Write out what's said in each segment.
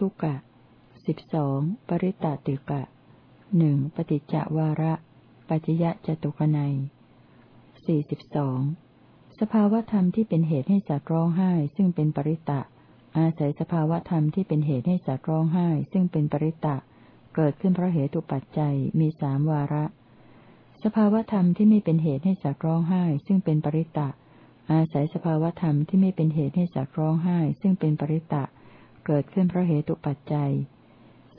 ทุกะสิบสองปริตตติกะหนึ่งปฏิจจวาระ ปัจยะจตุกนัยสี่สิบสองสภาวธรรมที่เป็นเหตุให้สัตว์ร้องไห้ ซึ่งเป็นปริตะ อาศัยสภาวธรรมที่เป็นเหตุให้สัตว์ร้องไห้ ซึ่งเป็นปริตะ เกิดขึ้นเพราะเหตุปัจจัยมีสามวาระ สภาวธรรมที่ไม่เป็นเหตุให้สัตว์ร้องไห้ ซึ่งเป็นปริตะ อาศัยสภาวธรรมที่ไม่เป็นเหตุให้สัตว์ร้องไห้ ซึ่งเป็นปริตะ เกิดขึ้นเพราะเหตุปัจจัย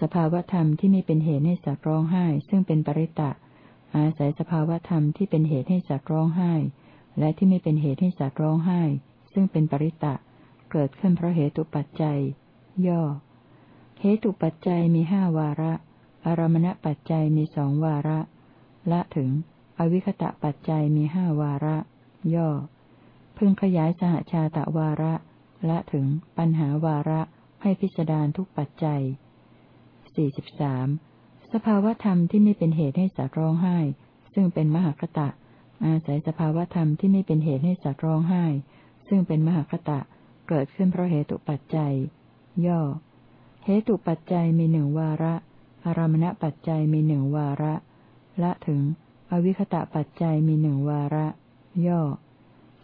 สภาวธรรมที่ไม่เป็นเหตุให้สัตว์ร้องไห้ ซึ่งเป็นปริตะ อาศัยสภาวธรรมที่เป็นเหตุให้สัตว์ร้องไห้ และที่ไม่เป็นเหตุให้สัตว์ร้องไห้ ซึ่งเป็นปริตะ เกิดขึ้นเพราะเหตุปัจจัย ย่อ เหตุปัจจัยมีห้าวาระ อารมณปัจจัยมีสองวาระ ละถึง อวิคตะปัจจัยมีห้าวาระ ย่อพึงขยายสหชาตะวาระ ละถึงปัญหาวาระ ให้พิจารณาทุกปัจจัยสี่สิบสามสภาวธรรมที่ไม่เป็นเหตุให้สัตว์ร้องไห้ ซึ่งเป็นมหคตะ อาศัยสภาวธรรมที่ไม่เป็นเหตุให้สัตว์ร้องไห้ ซึ่งเป็นมหคตะ เกิดขึ้นเพราะเหตุปัจจัย ย่อ เหตุปัจจัยมีหนึ่งวาระ อารมณปัจจัยมีหนึ่งวาระ ละถึง อวิคตะปัจจัยมีหนึ่งวาระ ย่อ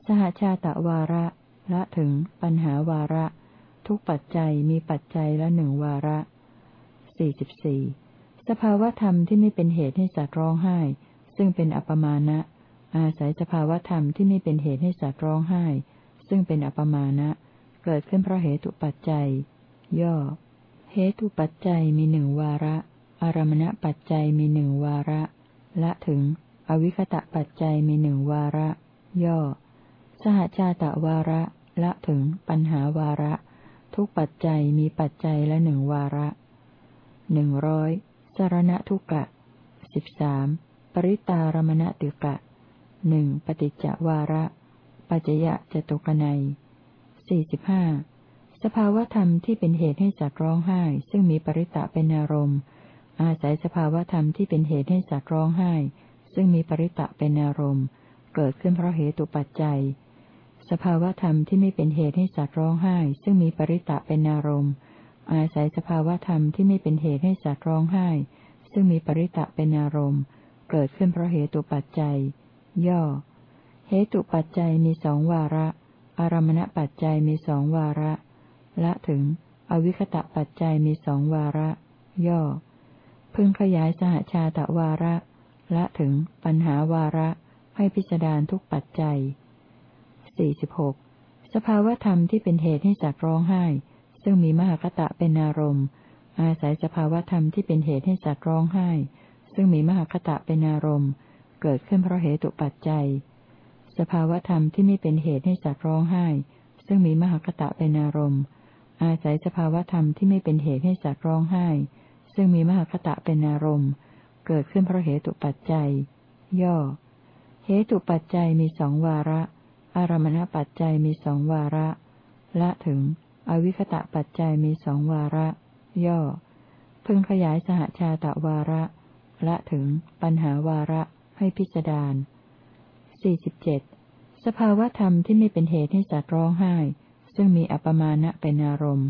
สหชาตะวาระ ละถึง ปัญหาวาระ ทุกปัจจัยมีปัจจัยละหนึ่งวาระสี่สิบสี่สภาวธรรมที่ไม่เป็นเหตุให้สัตว์ร้องไห้ ซึ่งเป็นอัปมาณะ อาศัยสภาวธรรมที่ไม่เป็นเหตุให้สัตว์ร้องไห้ ซึ่งเป็นอัปมาณะ เกิดขึ้นเพราะเหตุปัจจัย ย่อ เหตุปัจจัยมีหนึ่งวาระ อารมณปัจจัยมีหนึ่งวาระ ละถึง อวิคตะปัจจัยมีหนึ่งวาระ ย่อ สหชาตะวาระ ละถึง ปัญหาวาระ ทุกปัจจัยมีปัจจัยละหนึ่งวาระหนึ่งร้อยสารณทุกะสิบสามปริตารมณติกะหนึ่งปฏิจจวาระ ปัจยะจตุกนัยสี่สิบห้าสภาวธรรมที่เป็นเหตุให้สัตว์ร้องไห้ ซึ่งมีปริตะเป็นอารมณ์ อาศัยสภาวธรรมที่เป็นเหตุให้สัตว์ร้องไห้ ซึ่งมีปริตะเป็นอารมณ์ เกิดขึ้นเพราะเหตุปัจจัย สภาวธรรมที่ไม่เป็นเหตุให้สัตว์ร้องไห้ ซึ่งมีปริตะเป็นอารมณ์ อาศัยสภาวธรรมที่ไม่เป็นเหตุให้สัตว์ร้องไห้ ซึ่งมีปริตะเป็นอารมณ์ เกิดขึ้นเพราะเหตุปัจจัย ย่อ เหตุปัจจัยมีสองวาระ อารมณปัจจัยมีสองวาระ ละถึง อวิคตะปัจจัยมีสองวาระ ย่อ พึงขยายสหชาตะวาระ ละถึงปัญหาวาระ ให้พิจารณาทุกปัจจัย สี่สิบหกสภาวธรรมที่เป็นเหตุให้สัตว์ร้องไห้ ซึ่งมีมหคตะเป็นอารมณ์ อาศัยสภาวธรรมที่เป็นเหตุให้สัตว์ร้องไห้ ซึ่งมีมหคตะเป็นอารมณ์ เกิดขึ้นเพราะเหตุปัจจัย สภาวธรรมที่ไม่เป็นเหตุให้สัตว์ร้องไห้ ซึ่งมีมหคตะเป็นอารมณ์ อาศัยสภาวธรรมที่ไม่เป็นเหตุให้สัตว์ร้องไห้ ซึ่งมีมหคตะเป็นอารมณ์ เกิดขึ้นเพราะเหตุปัจจัย ย่อ เหตุปัจจัยมีสองวาระ อารมณปัจจัยมีสองวาระ ละถึง อวิคตะปัจจัยมีสองวาระ ย่อ พึงขยายสหชาตะวาระ ละถึง ปัญหาวาระให้พิจารณาสี่สิบเจ็ดสภาวธรรมที่ไม่เป็นเหตุให้สัตว์ร้องไห้ ซึ่งมีอัปมาณะเป็นอารมณ์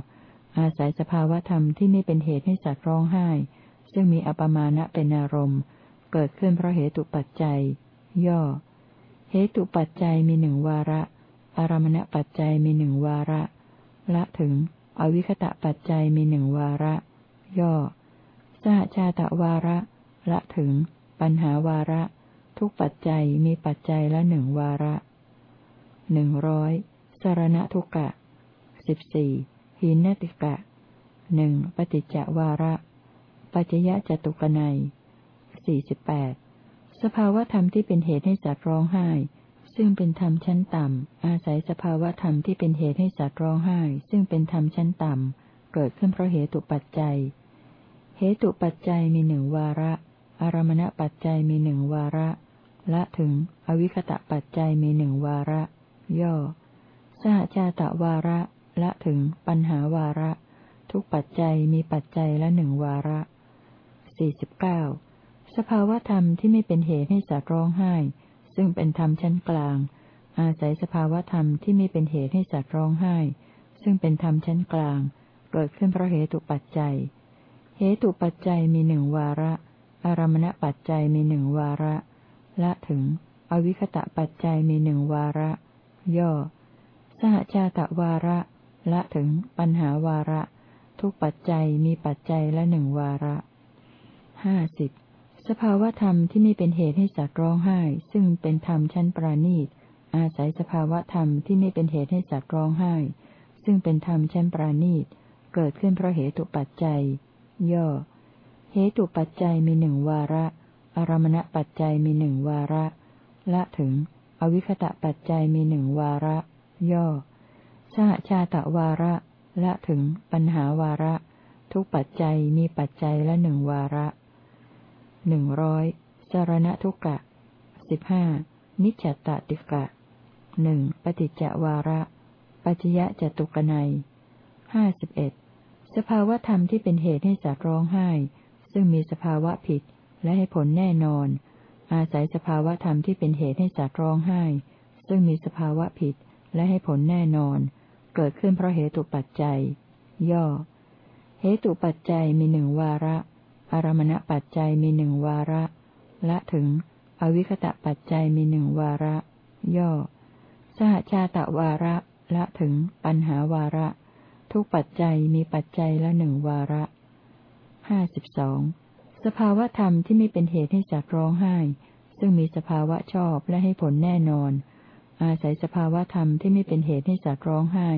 อาศัยสภาวธรรมที่ไม่เป็นเหตุให้สัตว์ร้องไห้ ซึ่งมีอัปมาณะเป็นอารมณ์ เกิดขึ้นเพราะเหตุปัจจัย ย่อ เหตุปัจจัยมีหนึ่งวาระ อารมณปัจจัยมีหนึ่งวาระ ละถึง อวิคตะปัจจัยมีหนึ่งวาระ ย่อ สหชาตะวาระ ละถึง ปัญหาวาระ ทุกปัจจัยมีปัจจัยละหนึ่งวาระหนึ่งร้อยสารณทุกะสิบสี่หินนติกะหนึ่งปฏิจจวาระ ปัจจยะจตุกนัยสี่สิบแปด สภาวธรรมที่เป็นเหตุให้สัตว์ร้องไห้ ซึ่งเป็นธรรมชั้นต่ำ อาศัยสภาวธรรมที่เป็นเหตุให้สัตว์ร้องไห้ ซึ่งเป็นธรรมชั้นต่ำ เกิดขึ้นเพราะเหตุปัจจัย เหตุปัจจัยมีหนึ่งวาระ อารมณปัจจัยมีหนึ่งวาระ ละถึง อวิคตะปัจจัยมีหนึ่งวาระ ย่อ สหชาตะวาระ ละถึง ปัญหาวาระ ทุกปัจจัยมีปัจจัยละหนึ่งวาระสี่สิบเก้า สภาวธรรมที่ไม่เป็นเหตุให้สัตว์ร้องไห้ ซึ่งเป็นธรรมชั้นกลาง อาศัยสภาวธรรมที่ไม่เป็นเหตุให้สัตว์ร้องไห้ ซึ่งเป็นธรรมชั้นกลาง เกิดขึ้นเพราะเหตุปัจจัย เหตุปัจจัยมีหนึ่งวาระ อารมณปัจจัยมีหนึ่งวาระ ละถึง อวิคตะปัจจัยมีหนึ่งวาระ ย่อ สหชาตะวาระ ละถึง ปัญหาวาระ ทุกปัจจัยมีปัจจัยละหนึ่งวาระห้าสิบ สภาวธรรมที่ไม่เป็นเหตุให้สัตว์ร้องไห้ ซึ่งเป็นธรรมชั้นปราณีต อาศัยสภาวธรรมที่ไม่เป็นเหตุให้สัตว์ร้องไห้ ซึ่งเป็นธรรมชั้นปราณีต เกิดขึ้นเพราะเหตุปัจจัย ย่อ เหตุปัจจัยมีหนึ่งวาระ อารมณปัจจัยมีหนึ่งวาระ ละถึง อวิคตะปัจจัยมีหนึ่งวาระ ย่อ สหชาตะวาระ ละถึง ปัญหาวาระ ทุกปัจจัยมีปัจจัยละหนึ่งวาระ หนึ่งร้อยสารณทุกะสิบห้านิจจตติกะหนึ่งปฏิจจวาระ ปัจจยะจตุกนัยห้าสิบเอ็ดสภาวธรรมที่เป็นเหตุให้สัตว์ร้องไห้ ซึ่งมีสภาวะผิดและให้ผลแน่นอน อาศัยสภาวธรรมที่เป็นเหตุให้สัตว์ร้องไห้ ซึ่งมีสภาวะผิดและให้ผลแน่นอน เกิดขึ้นเพราะเหตุปัจจัย ย่อ เหตุปัจจัยมีหนึ่งวาระ อารมณปัจจัยมีหนึ่งวาระ ละถึง อวิคตะปัจจัยมีหนึ่งวาระ ย่อ สหชาตะวาระ ละถึง ปัญหาวาระ ทุกปัจจัยมีปัจจัยละหนึ่งวาระห้าสิบสองสภาวธรรมที่ไม่เป็นเหตุให้สัตว์ร้องไห้ ซึ่งมีสภาวะชอบและให้ผลแน่นอน อาศัยสภาวธรรมที่ไม่เป็นเหตุให้สัตว์ร้องไห้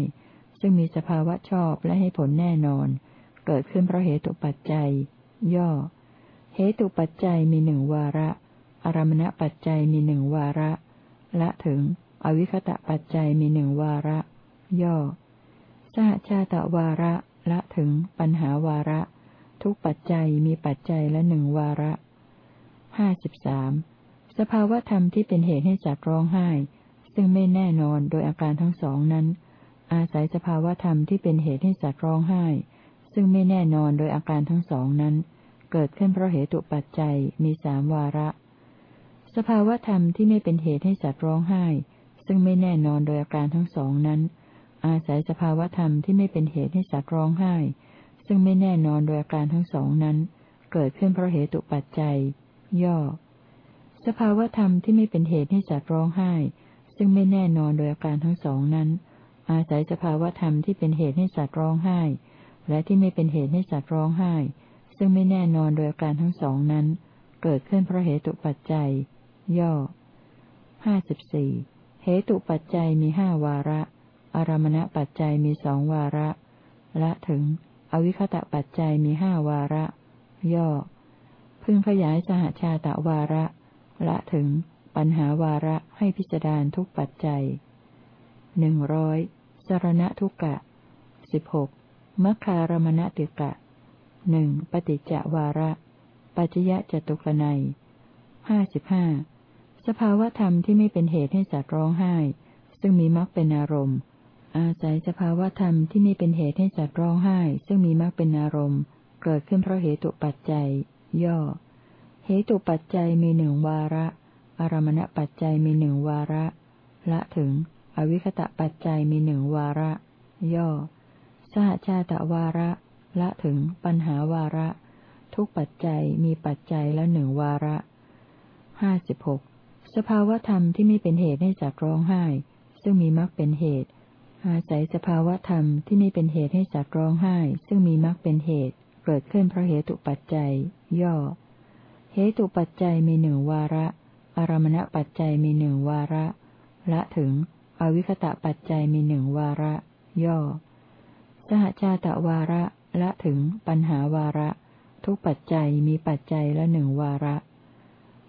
ซึ่งมีสภาวะชอบและให้ผลแน่นอน เกิดขึ้นเพราะเหตุปัจจัย ย่อ เหตุปัจจัยมีหนึ่งวาระ อารมณปัจจัยมีหนึ่งวาระ ละถึง อวิคตะปัจจัยมีหนึ่งวาระ ย่อ สหชาตะวาระ ละถึง ปัญหาวาระ ทุกปัจจัยมีปัจจัยละหนึ่งวาระห้าสิบสามสภาวธรรมที่เป็นเหตุให้สัตว์ร้องไห้ ซึ่งไม่แน่นอนโดยอาการทั้งสองนั้น อาศัยสภาวธรรมที่เป็นเหตุให้สัตว์ร้องไห้ ซึ่งไม่แน่นอนโดยอาการทั้งสองนั้น เกิดขึ้นเพราะเหตุปัจจัยมีสามวาระ สภาวธรรมที่ไม่เป็นเหตุให้สัตว์ร้องไห้ ซึ่งไม่แน่นอนโดยอาการทั้งสองนั้น อาศัยสภาวธรรมที่ไม่เป็นเหตุให้สัตว์ร้องไห้ ซึ่งไม่แน่นอนโดยอาการทั้งสองนั้น เกิดขึ้นเพราะเหตุปัจจัย ย่อ สภาวธรรมที่ไม่เป็นเหตุให้สัตว์ร้องไห้ ซึ่งไม่แน่นอนโดยอาการทั้งสองนั้น อาศัยสภาวธรรมที่เป็นเหตุให้สัตว์ร้องไห้ และที่ไม่เป็นเหตุให้สัตว์ร้องไห้ ซึ่งไม่แน่นอนโดยการทั้งสองนั้น เกิดขึ้นเพราะเหตุปัจจัย ย่อห้าสิบสี่เหตุปัจจัยมีห้าวาระ อารมณปัจจัยมีสองวาระ ละถึง อวิคตะปัจจัยมีห้าวาระ ย่อ พึงขยายสหชาตะวาระ ละถึง ปัญหาวาระให้พิจารณาทุกปัจจัยหนึ่งร้อยสารณทุกกะสิบหก มัคคารมณติกะหนึ่งปฏิจจวาระ ปัจจยะจตุกนัยห้าสิบห้าสภาวธรรมที่ไม่เป็นเหตุให้สัตว์ร้องไห้ ซึ่งมีมรรคเป็นอารมณ์ อาศัยสภาวธรรมที่ไม่เป็นเหตุให้สัตว์ร้องไห้ ซึ่งมีมรรคเป็นอารมณ์ เกิดขึ้นเพราะเหตุปัจจัย ย่อ เหตุปัจจัยมีหนึ่งวาระ อารมณปัจจัยมีหนึ่งวาระ ละถึง อวิคตะปัจจัยมีหนึ่งวาระ ย่อ สหชาตวาระ ละถึงปัญหาวาระ ทุกปัจจัยมีปัจจัยละหนึ่งวาระห้าสิบหกสภาวธรรมที่ไม่เป็นเหตุให้สัตว์ร้องไห้ ซึ่งมีมรรคเป็นเหตุ อาศัยสภาวธรรมที่ไม่เป็นเหตุให้สัตว์ร้องไห้ ซึ่งมีมรรคเป็นเหตุ เกิดขึ้นเพราะเหตุปัจจัย ย่อ เหตุปัจจัยมีหนึ่งวาระ อารมณปัจจัยมีหนึ่งวาระ ละถึง อวิคตะปัจจัยมีหนึ่งวาระ ย่อ หชาตวาระละถึงปัญหาวาระ ทุกปัจจัยมีปัจจัยละหนึ่งวาระ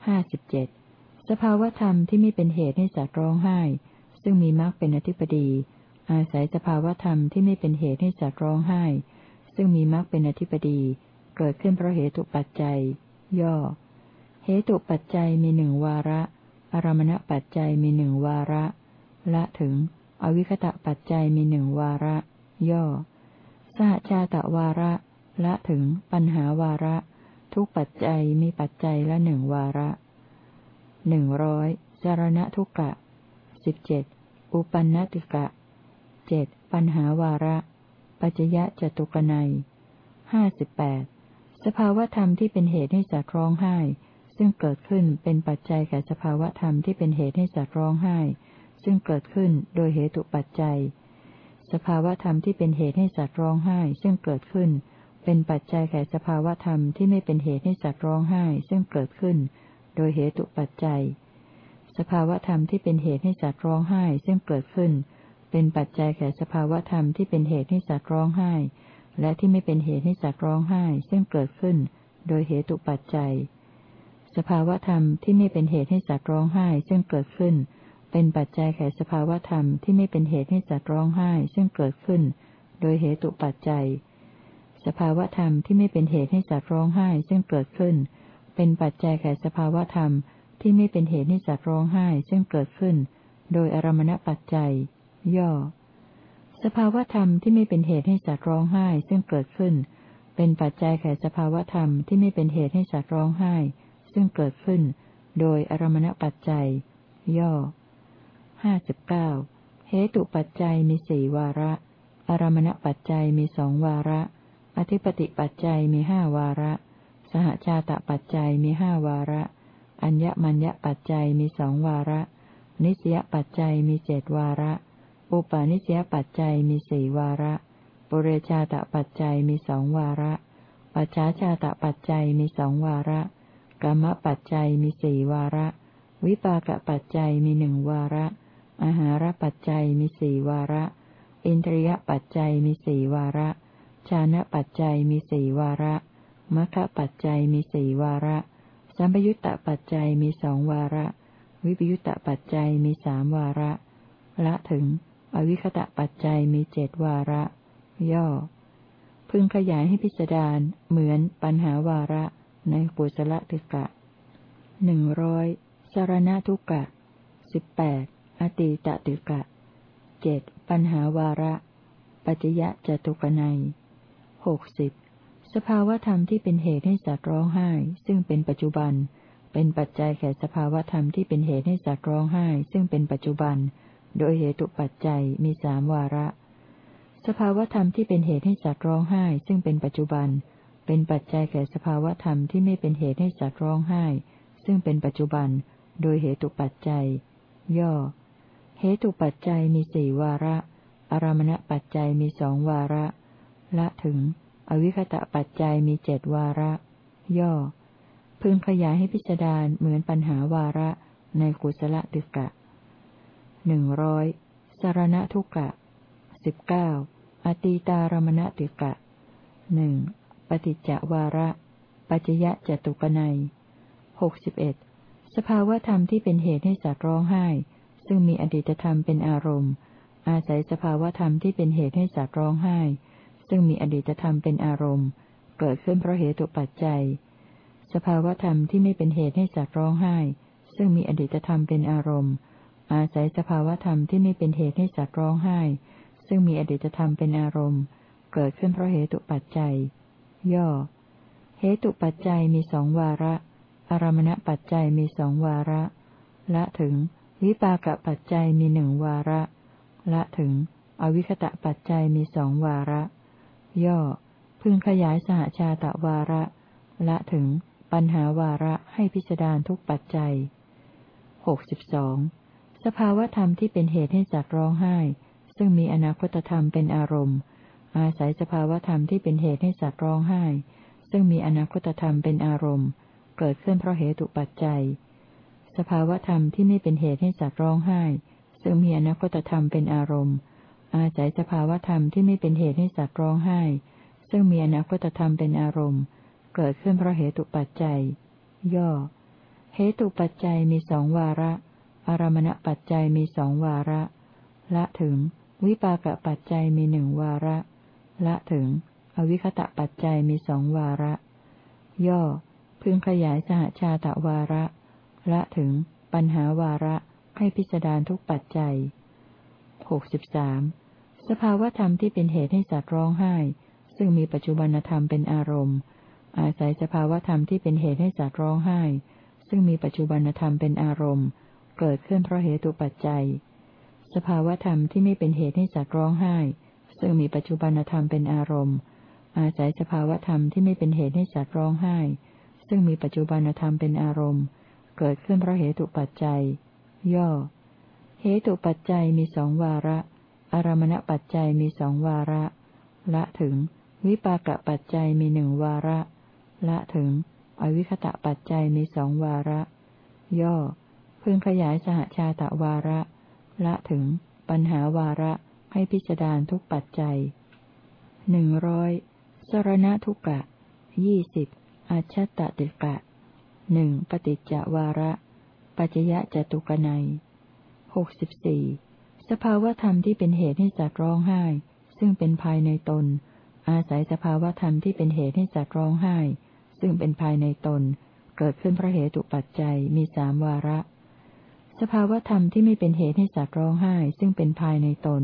ห้าสิบเจ็ดสภาวธรรมที่ไม่เป็นเหตุให้สัตว์ร้องไห้ ซึ่งมีมรรคเป็นอธิปดี อาศัยสภาวธรรมที่ไม่เป็นเหตุให้สัตว์ร้องไห้ ซึ่งมีมรรคเป็นอธิปดี เกิดขึ้นเพราะเหตุปัจจัย ย่อ เหตุปัจจัยมีหนึ่งวาระ อารมณปัจจัยมีหนึ่งวาระ ละถึง อวิคตะปัจจัยมีหนึ่งวาระ ย่อ สหชาตะวาระละถึงปัญหาวาระ ทุกปัจจัยมีปัจจัยละหนึ่งวาระหนึ่งร้อยสารณทุกกะสิบเจ็ดอุปันนติกะเจ็ดปัญหาวาระ ปัจจยะจตุกนัยห้าสิบแปดสภาวธรรมที่เป็นเหตุให้สัตว์ร้องไห้ ซึ่งเกิดขึ้นเป็นปัจจัยแก่สภาวธรรมที่เป็นเหตุให้สัตว์ร้องไห้ ซึ่งเกิดขึ้นโดยเหตุปัจจัย สภาวธรรมที่เป็นเหตุให้สัตว์ร้องไห้ซึ่งเกิดขึ้น เป็นปัจจัยแก่สภาวธรรมที่ไม่เป็นเหตุให้สัตว์ร้องไห้ซึ่งเกิดขึ้น โดยเหตุปัจจัย สภาวธรรมที่เป็นเหตุให้สัตว์ร้องไห้ซึ่งเกิดขึ้น เป็นปัจจัยแก่สภาวธรรมที่เป็นเหตุให้สัตว์ร้องไห้ และที่ไม่เป็นเหตุให้สัตว์ร้องไห้ซึ่งเกิดขึ้น โดยเหตุปัจจัย สภาวธรรมที่ไม่เป็นเหตุให้สัตว์ร้องไห้ซึ่งเกิดขึ้น เป็นปัจจัยแก่สภาวธรรมที่ไม่เป็นเหตุให้สัตว์ร้องไห้ซึ่งเกิดขึ้น โดยเหตุปัจจัย สภาวธรรมที่ไม่เป็นเหตุให้สัตว์ร้องไห้ซึ่งเกิดขึ้น เป็นปัจจัยแก่สภาวธรรมที่ไม่เป็นเหตุให้สัตว์ร้องไห้ซึ่งเกิดขึ้น โดยอารมณปัจจัย ย่อ สภาวธรรมที่ไม่เป็นเหตุให้สัตว์ร้องไห้ซึ่งเกิดขึ้น เป็นปัจจัยแก่สภาวธรรมที่ไม่เป็นเหตุให้สัตว์ร้องไห้ซึ่งเกิดขึ้น โดยอารมณปัจจัย ย่อ ห้าสิบเก้าเหตุปัจจัยมีสี่วาระ อารมณปัจจัยมีสองวาระ อธิปติปัจจัยมีห้าวาระ สหชาตปัจจัยมีห้าวาระ อัญญมัญญปัจจัยมีสองวาระ นิสยปัจจัยมีเจดวาระ อุปาณิสยปัจจัยมีสี่วาระ ปุเรชาตปัจจัยมีสองวาระ ปัจฉาชาตปัจจัยมีสองวาระกรรมปัจจัยมีสี่วาระ วิปากปัจจัยมีหนึ่งวาระ อาหารปัจจัยมีสี่วาระ อินทรียปัจจัยมีสี่วาระ ชานะปัจจัยมีสี่วาระมรรคปัจจัยมีสี่วาระ สัมปยุตตปัจจัยมีสองวาระ วิปยุตตปัจจัยมีสามวาระ ละถึง อวิคตะปัจจัยมีเจดวาระ ย่อ พึงขยายให้พิจารณาเหมือนปัญหาวาระในปุสละติกะหนึ่งร้อยสารณทุกะสิบแปด อติตติกะเจ็ดปัญหาวาระ ปัจยะจตุกนัยหกสิบสภาวธรรมที่เป็นเหตุให้สัตว์ร้องไห้ ซึ่งเป็นปัจจุบัน เป็นปัจจัยแก่สภาวธรรมที่เป็นเหตุให้สัตว์ร้องไห้ ซึ่งเป็นปัจจุบัน โดยเหตุปัจจัยมีสามวาระ สภาวธรรมที่เป็นเหตุให้สัตว์ร้องไห้ ซึ่งเป็นปัจจุบัน เป็นปัจจัยแก่สภาวธรรมที่ไม่เป็นเหตุให้สัตว์ร้องไห้ ซึ่งเป็นปัจจุบัน โดยเหตุปัจจัย ย่อ เหตุปัจจัยมีสี่วาระ อารมณปัจจัยมีสองวาระ ละถึง อวิคตะปัจจัยมีเจ็ดวาระ ย่อ พึงขยายให้พิจารณาเหมือนปัญหาวาระในกุศลตึกะหนึ่งร้อยสารณทุกะสิบเก้าอตีตารมณติกะหนึ่งปฏิจจวาระ ปัจยะจตุกนัยหกสิบเอ็ดสภาวธรรมที่เป็นเหตุให้สัตว์ร้องไห้ ซึ่งมีอดีตธรรมเป็นอารมณ์ อาศัยสภาวธรรมที่เป็นเหตุให้สัตว์ร้องไห้ ซึ่งมีอดีตธรรมเป็นอารมณ์ เกิดขึ้นเพราะเหตุปัจจัย สภาวธรรมที่ไม่เป็นเหตุให้สัตว์ร้องไห้ ซึ่งมีอดีตธรรมเป็นอารมณ์ อาศัยสภาวธรรมที่ไม่เป็นเหตุให้สัตว์ร้องไห้ ซึ่งมีอดีตธรรมเป็นอารมณ์ เกิดขึ้นเพราะเหตุปัจจัย ย่อ เหตุปัจจัยมีสองวาระอารมณปัจจัยมีสองวาระ ละถึง วิปากปัจจัยมีหนึ่งวาระ ละถึง อวิคตะปัจจัยมีสองวาระ ย่อ พึงขยายสหชาตะวาระ ละถึง ปัญหาวาระให้พิจารณาทุกปัจจัยหกสิบสองสภาวธรรมที่เป็นเหตุให้สัตว์ร้องไห้ ซึ่งมีอนาคตธรรมเป็นอารมณ์ อาศัยสภาวธรรมที่เป็นเหตุให้สัตว์ร้องไห้ ซึ่งมีอนาคตธรรมเป็นอารมณ์ เกิดขึ้นเพราะเหตุปัจจัย สภาวธรรมที่ไม่เป็นเหตุให้สัตว์ร้องไห้ ซึ่งมีอนาคตธรรมเป็นอารมณ์ อาศัยสภาวธรรมที่ไม่เป็นเหตุให้สัตว์ร้องไห้ ซึ่งมีอนาคตธรรมเป็นอารมณ์ เกิดขึ้นเพราะเหตุปัจจัย ย่อ เหตุปัจจัยมีสองวาระ อารมณปัจจัยมีสองวาระ ละถึง วิปากปัจจัยมีหนึ่งวาระ ละถึง อวิคตะปัจจัยมีสองวาระ ย่อ พึงขยายสหชาตะวาระ ละถึง ปัญหาวาระ ให้พิจารณาทุกปัจจัยหกสิบสามสภาวธรรมที่เป็นเหตุให้สัตว์ร้องไห้ ซึ่งมีปัจจุบันธรรมเป็นอารมณ์ อาศัยสภาวธรรมที่เป็นเหตุให้สัตว์ร้องไห้ ซึ่งมีปัจจุบันธรรมเป็นอารมณ์ เกิดขึ้นเพราะเหตุปัจจัยสสภาวธรรมที่ไม่เป็นเหตุให้สัตว์ร้องไห้ ซึ่งมีปัจจุบันธรรมเป็นอารมณ์ อาศัยสภาวธรรมที่ไม่เป็นเหตุให้สัตว์ร้องไห้ ซึ่งมีปัจจุบันธรรมเป็นอารมณ์ เกิดขึ้นเพราะเหตุปัจจัย ย่อ เหตุปัจจัยมีสองวาระ อารมณปัจจัยมีสองวาระ ละถึง วิปากปัจจัยมีหนึ่งวาระ ละถึง อวิคตะปัจจัยมีสองวาระ ย่อ พึงขยายสหชาตะวาระ ละถึง ปัญหาวาระให้พิจารณาทุกปัจจัยหนึ่งร้อยสรณทุกะยี่สิบอาชัตตติกะ หนึ่งปฏิจจวาระ ปัจยะจตุกนัยหกสิบสี่สภาวธรรมที่เป็นเหตุให้สัตว์ร้องไห้ ซึ่งเป็นภายในตน อาศัยสภาวธรรมที่เป็นเหตุให้สัตว์ร้องไห้ ซึ่งเป็นภายในตน เกิดขึ้นเพราะเหตุปัจจัยมีสามวาระ สภาวธรรมที่ไม่เป็นเหตุให้สัตว์ร้องไห้ ซึ่งเป็นภายในตน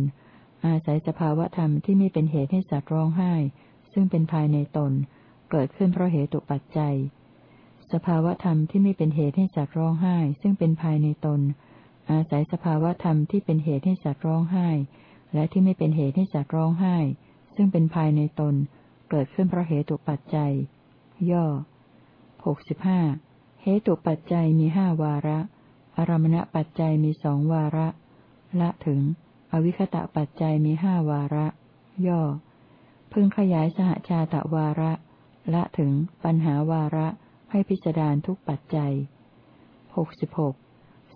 อาศัยสภาวธรรมที่ไม่เป็นเหตุให้สัตว์ร้องไห้ ซึ่งเป็นภายในตน เกิดขึ้นเพราะเหตุปัจจัย สภาวธรรมที่ไม่เป็นเหตุให้สัตว์ร้องไห้ ซึ่งเป็นภายในตน อาศัยสภาวธรรมที่เป็นเหตุให้สัตว์ร้องไห้ และที่ไม่เป็นเหตุให้สัตว์ร้องไห้ ซึ่งเป็นภายในตน เกิดขึ้นเพราะเหตุปัจจัย ย่อหกสิบห้าเหตุปัจจัยมีห้าวาระ อารมณปัจจัยมีสองวาระ ละถึง อวิคตะปัจจัยมีห้าวาระ ย่อ พึงขยายสหชาตะวาระ ละถึง ปัญหาวาระ ให้พิจารณาทุกปัจจัยหกสิบหก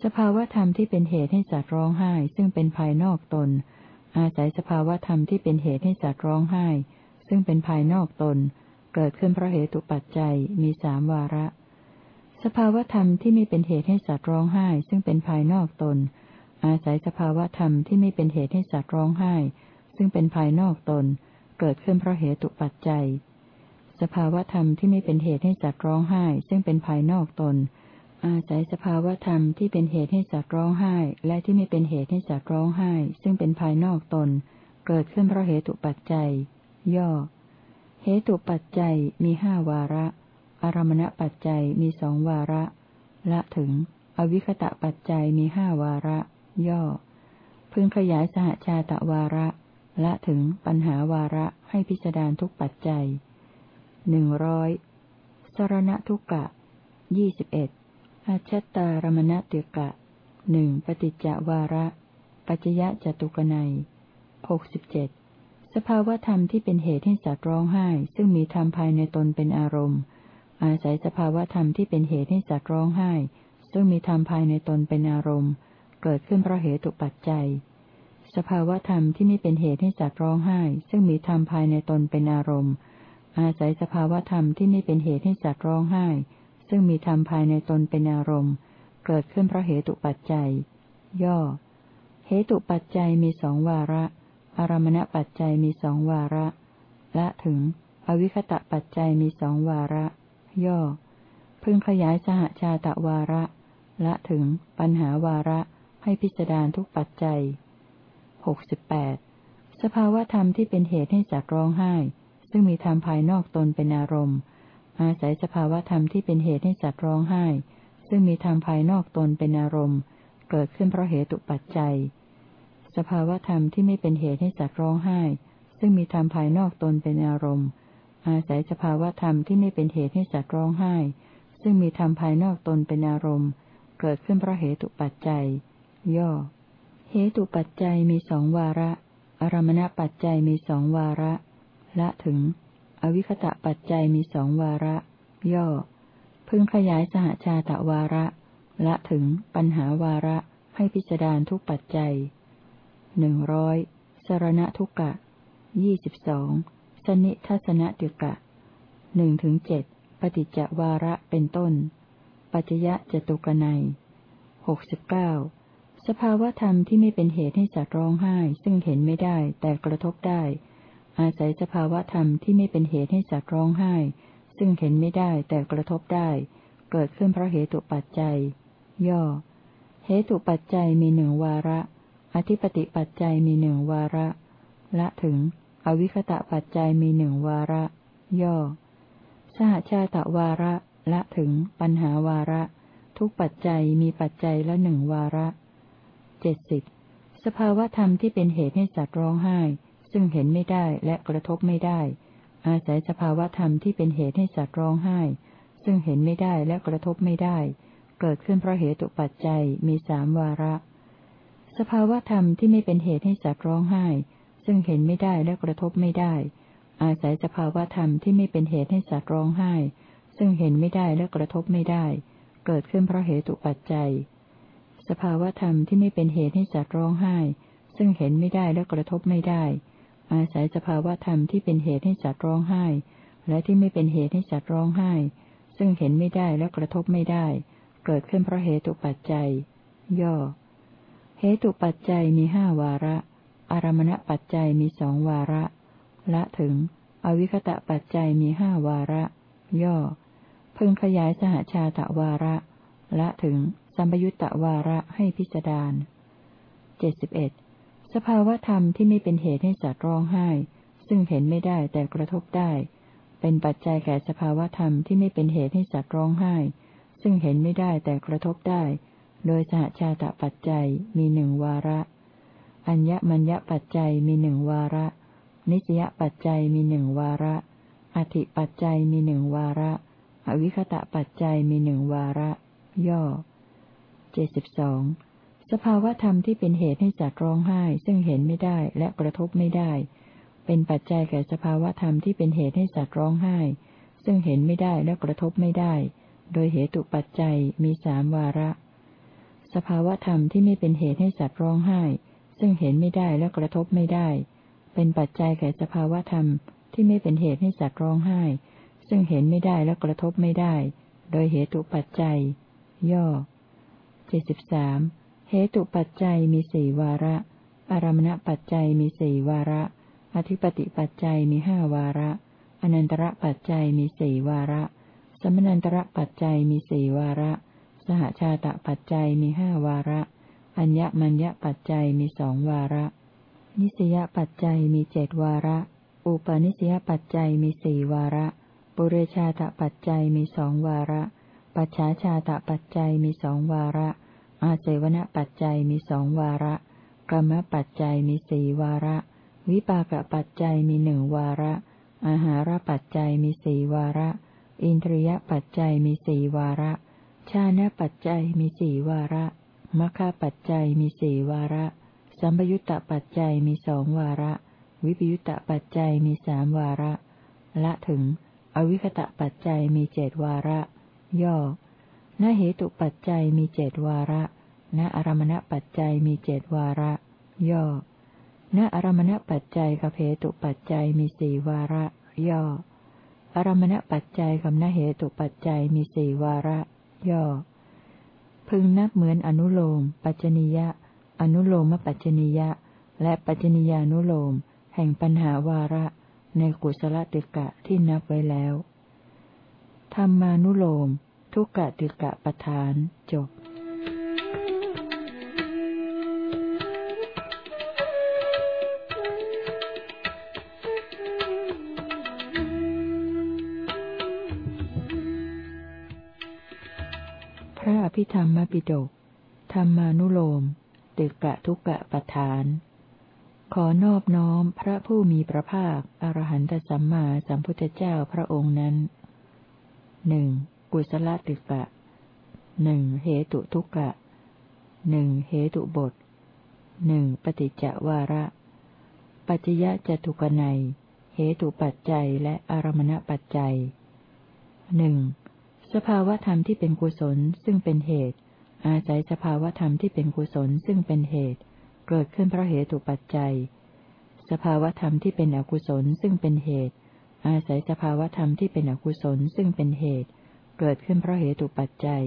สภาวธรรมที่เป็นเหตุให้สัตว์ร้องไห้ ซึ่งเป็นภายนอกตน อาศัยสภาวธรรมที่เป็นเหตุให้สัตว์ร้องไห้ ซึ่งเป็นภายนอกตน เกิดขึ้นเพราะเหตุปัจจัยมีสามวาระ สภาวธรรมที่ไม่เป็นเหตุให้สัตว์ร้องไห้ ซึ่งเป็นภายนอกตน อาศัยสภาวธรรมที่ไม่เป็นเหตุให้สัตว์ร้องไห้ ซึ่งเป็นภายนอกตน เกิดขึ้นเพราะเหตุปัจจัย สภาวธรรมที่ไม่เป็นเหตุให้สัตว์ร้องไห้ ซึ่งเป็นภายนอกตน อาศัยสภาวธรรมที่เป็นเหตุให้สัตว์ร้องไห้ และที่ไม่เป็นเหตุให้สัตว์ร้องไห้ ซึ่งเป็นภายนอกตน เกิดขึ้นเพราะเหตุปัจจัย ย่อ เหตุปัจจัยมีห้าวาระ อารมณปัจจัยมีสองวาระ ละถึง อวิคตะปัจจัยมีห้าวาระ ย่อ พึงขยายสหชาตะวาระ ละถึงปัญหาวาระให้พิจารณาทุกปัจจัย หนึ่งร้อยสรณทุกะยี่สิบเอ็ดอาชัตตารมณติกะหนึ่งปฏิจจวาระ ปัจจยะจตุกนัยหกสิบเจ็ดสภาวธรรมที่เป็นเหตุให้สัตว์ร้องไห้ ซึ่งมีธรรมภายในตนเป็นอารมณ์ อาศัยสภาวธรรมที่เป็นเหตุให้สัตว์ร้องไห้ ซึ่งมีธรรมภายในตนเป็นอารมณ์ เกิดขึ้นเพราะเหตุปัจจัย สภาวธรรมที่ไม่เป็นเหตุให้สัตว์ร้องไห้ ซึ่งมีธรรมภายในตนเป็นอารมณ์ อาศัยสภาวธรรมที่ไม่เป็นเหตุให้สัตว์ร้องไห้ ซึ่งมีธรรมภายในตนเป็นอารมณ์ เกิดขึ้นเพราะเหตุปัจจัย ย่อ เหตุปัจจัยมีสองวาระ อารมณปัจจัยมีสองวาระและถึง อวิคตะปัจจัยมีสองวาระ ย่อ พึงขยายสหชาตะวาระ ละถึง ปัญหาวาระให้พิจารณาทุกปัจจัยหกสิบแปดสภาวธรรมที่เป็นเหตุให้สัตว์ร้องไห้ ซึ่งมีธรรมภายนอกตนเป็นอารมณ์ อาศัยสภาวธรรมที่เป็นเหตุให้สัตว์ร้องไห้ ซึ่งมีธรรมภายนอกตนเป็นอารมณ์ เกิดขึ้นเพราะเหตุปัจจัย สภาวธรรมที่ไม่เป็นเหตุให้สัตว์ร้องไห้ ซึ่งมีธรรมภายนอกตนเป็นอารมณ์ อาศัยสภาวธรรมที่ไม่เป็นเหตุให้สัตว์ร้องไห้ ซึ่งมีธรรมภายนอกตนเป็นอารมณ์ เกิดขึ้นเพราะเหตุปัจจัย ย่อ เหตุปัจจัยมีสองวาระอารมณปัจจัยมีสองวาระ ละถึง อวิคตะปัจจัยมีสองวาระ ย่อ พึงขยายสหชาตะวาระ ละถึงปัญหาวาระให้พิจารณาทุกปัจจัยหนึ่งร้อยสรณทุกะยี่สิบสองสนิทัศนติกะหนึ่งถึงเจ็ดปฏิจจวาระเป็นต้น ปัจยะจตุกนัยหกสิบเก้าสภาวธรรมที่ไม่เป็นเหตุให้สัตว์ร้องไห้ ซึ่งเห็นไม่ได้แต่กระทบได้ อาศัยสภาวะธรรมที่ไม่เป็นเหตุให้สัตว์ร้องไห้ ซึ่งเห็นไม่ได้แต่กระทบได้ เกิดขึ้นเพราะเหตุปัจจัย ย่อ เหตุปัจจัยมีหนึ่งวาระ อธิปติปัจจัยมีหนึ่งวาระ ละถึง อวิคตะปัจจัยมีหนึ่งวาระ ย่อ สหชาตะวาระ ละถึง ปัญหาวาระ ทุกปัจจัยมีปัจจัยละหนึ่งวาระ เจ็ดสิบ สภาวธรรมที่เป็นเหตุให้สัตว์ร้องไห้ ซึ่งเห็นไม่ได้และกระทบไม่ได้ อาศัยสภาวธรรมที่เป็นเหตุให้สัตว์ร้องไห้ ซึ่งเห็นไม่ได้และกระทบไม่ได้ เกิดขึ้นเพราะเหตุปัจจัยมีสามวาระ สภาวธรรมที่ไม่เป็นเหตุให้สัตว์ร้องไห้ ซึ่งเห็นไม่ได้และกระทบไม่ได้ อาศัยสภาวธรรมที่ไม่เป็นเหตุให้สัตว์ร้องไห้ ซึ่งเห็นไม่ได้และกระทบไม่ได้ เกิดขึ้นเพราะเหตุปัจจัย สภาวธรรมที่ไม่เป็นเหตุให้สัตว์ร้องไห้ ซึ่งเห็นไม่ได้และกระทบไม่ได้ อาศัยสภาวะธรรมที่เป็นเหตุให้สัตว์ร้องไห้ และที่ไม่เป็นเหตุให้สัตว์ร้องไห้ ซึ่งเห็นไม่ได้และกระทบไม่ได้ เกิดขึ้นเพราะเหตุปัจจัย ย่อ เหตุปัจจัยมีห้าวาระ อารมณปัจจัยมีสองวาระ ละถึง อวิคตะปัจจัยมีห้าวาระ ย่อ พึงขยายสหชาตะวาระ ละถึงสัมปยุตตะวาระให้พิจารณาเจ็ดสิบเอ็ด สภาวธรรมที่ไม่เป็นเหตุให้สัตว์ร้องไห้ ซึ่งเห็นไม่ได้แต่กระทบได้ เป็นปัจจัยแก่สภาวธรรมที่ไม่เป็นเหตุให้สัตว์ร้องไห้ ซึ่งเห็นไม่ได้แต่กระทบได้ โดยสหชาตปัจจัยมีหนึ่งวาระ อัญญมัญญปัจจัยมีหนึ่งวาระ นิสยปัจจัยมีหนึ่งวาระ อธิปัจจัยมีหนึ่งวาระ อวิคตะปัจจัยมีหนึ่งวาระ ย่อเจ็ดสิบสอง สภาวธรรมที่เป็นเหตุให้สัตว์ร้องไห้ ซึ่งเห็นไม่ได้และกระทบไม่ได้ เป็นปัจจัยแก่สภาวธรรมที่เป็นเหตุให้สัตว์ร้องไห้ ซึ่งเห็นไม่ได้และกระทบไม่ได้ โดยเหตุปัจจัยมีสามวาระ สภาวธรรมที่ไม่เป็นเหตุให้สัตว์ร้องไห้ ซึ่งเห็นไม่ได้และกระทบไม่ได้ เป็นปัจจัยแก่สภาวธรรมที่ไม่เป็นเหตุให้สัตว์ร้องไห้ ซึ่งเห็นไม่ได้และกระทบไม่ได้ โดยเหตุปัจจัย ย่อเจ็ดสิบสาม เหตุปัจจัยมีสี่วาระ อารมณปัจจัยมีสี่วาระ อธิปติปัจจัยมีห้าวาระ อนันตระปัจจัยมีสี่วาระ สมนันตระปัจจัยมีสี่วาระ สหชาตปัจจัยมีห้าวาระ อัญญมัญญปัจจัยมีสองวาระ นิสยปัจจัยมีเจดวาระ อุปนิสยปัจจัยมีสี่วาระ ปุเรชาตปัจจัยมีสองวาระ ปัจฉาชาตปัจจัยมีสองวาระ อาเสวนปัจจัยมีสองวาระ กรรมปัจจัยมีสี่วาระ วิปากปัจจัยมีหนึ่งวาระ อาหารปัจจัยมีสี่วาระ อินทรียปัจจัยมีสี่วาระ ชานะปัจจัยมีสี่วาระมัคคปัจจัยมีสี่วาระ สัมปยุตตปัจจัยมีสองวาระ วิปยุตตปัจจัยมีสามวาระ ละถึง อวิคตะปัจจัยมีเจดวาระ ย่อ ณเหตุปัจจัยมีเจดวาระ ณอารมณปัจจัยมีเจดวาระ ย่อ ณอารมณปัจจัยกับเหตุปัจจัยมีสี่วาระ ย่อ อารมณปัจจัยกับณเหตุปัจจัยมีสี่วาระ ย่อ พึงนับเหมือนอนุโลม ปัจจนิยะ อนุโลมปัจจนิยะ และปัจจนิยานุโลม แห่งปัญหาวาระ ในกุศลติกะที่นับไว้แล้ว ธรรมานุโลม ทุกกะติกะปทานจบพระอภิธรรมปิฎกธรรมานุโลมติกะทุกกะปทาน ขอนอบน้อมพระผู้มีพระภาค อรหันตสัมมาสัมพุทธเจ้าพระองค์นั้นหนึ่ง กุศลติกะหนึ่งเหตุทุกกะหนึ่งเหตุบทหนึ่งปฏิจจวาระ ปัจจยะจตุกนัยเหตุปัจจัยและอารมณปัจจัยหนึ่งสภาวธรรมที่เป็นกุศลซึ่งเป็นเหตุ อาศัยสภาวธรรมที่เป็นกุศลซึ่งเป็นเหตุ เกิดขึ้นเพราะเหตุปัจจัย สภาวธรรมที่เป็นอกุศลซึ่งเป็นเหตุ อาศัยสภาวธรรมที่เป็นอกุศลซึ่งเป็นเหตุเกิดขึ้นเพราะเหตุปัจจัย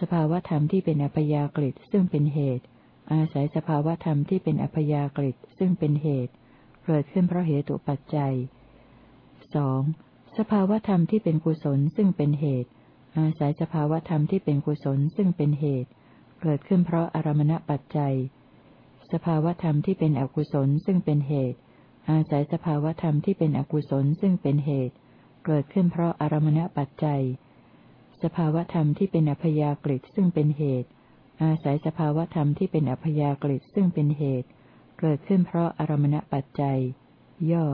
สภาวธรรมที่เป็นอัพยากฤิซึ่งเป็นเหตุ อาศัยสภาวธรรมที่เป็นอัพยากฤิซึ่งเป็นเหตุ เกิดขึ้นเพราะเหตุปัจจัยสองสภาวธรรมที่เป็นกุศลซึ่งเป็นเหตุ อาศัยสภาวธรรมที่เป็นกุศลซึ่งเป็นเหตุ เกิดขึ้นเพราะอารมณปัจจัย สภาวธรรมที่เป็นอกุศลซึ่งเป็นเหตุ อาศัยสภาวธรรมที่เป็นอกุศลซึ่งเป็นเหตุ เกิดขึ้นเพราะอารมณปัจจัย สภาวธรรมที่เป็นอัพยากฤิซึ่งเป็นเหตุ อาศัยสภาวธรรมที่เป็นอัพยากฤิซึ่งเป็นเหตุ เกิดขึ้นเพราะอารมณปัจจัย ย่อ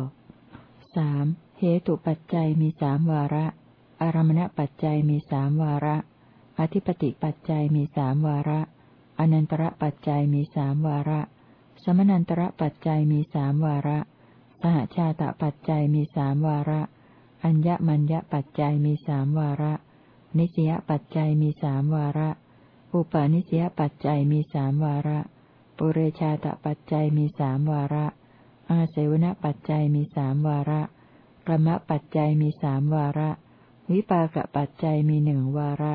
สามเหตุปัจจัยมีสามวาระ อารมณปัจจัยมีสามวาระ อธิปติปัจจัยมีสามวาระ อนันตระปัจจัยมีสามวาระ สมนันตระปัจจัยมีสามวาระ สหชาตปัจจัยมีสามวาระ อัญญมัญญปัจจัยมีสามวาระ นิสยปัจจัยมีสามวาระ อุปาณิสยปัจจัยมีสามวาระ ปุเรชาตปัจจัยมีสามวาระ อาเสวนปัจจัยมีสามวาระกรรมปัจจัยมีสามวาระ วิปากปัจจัยมีหนึ่งวาระ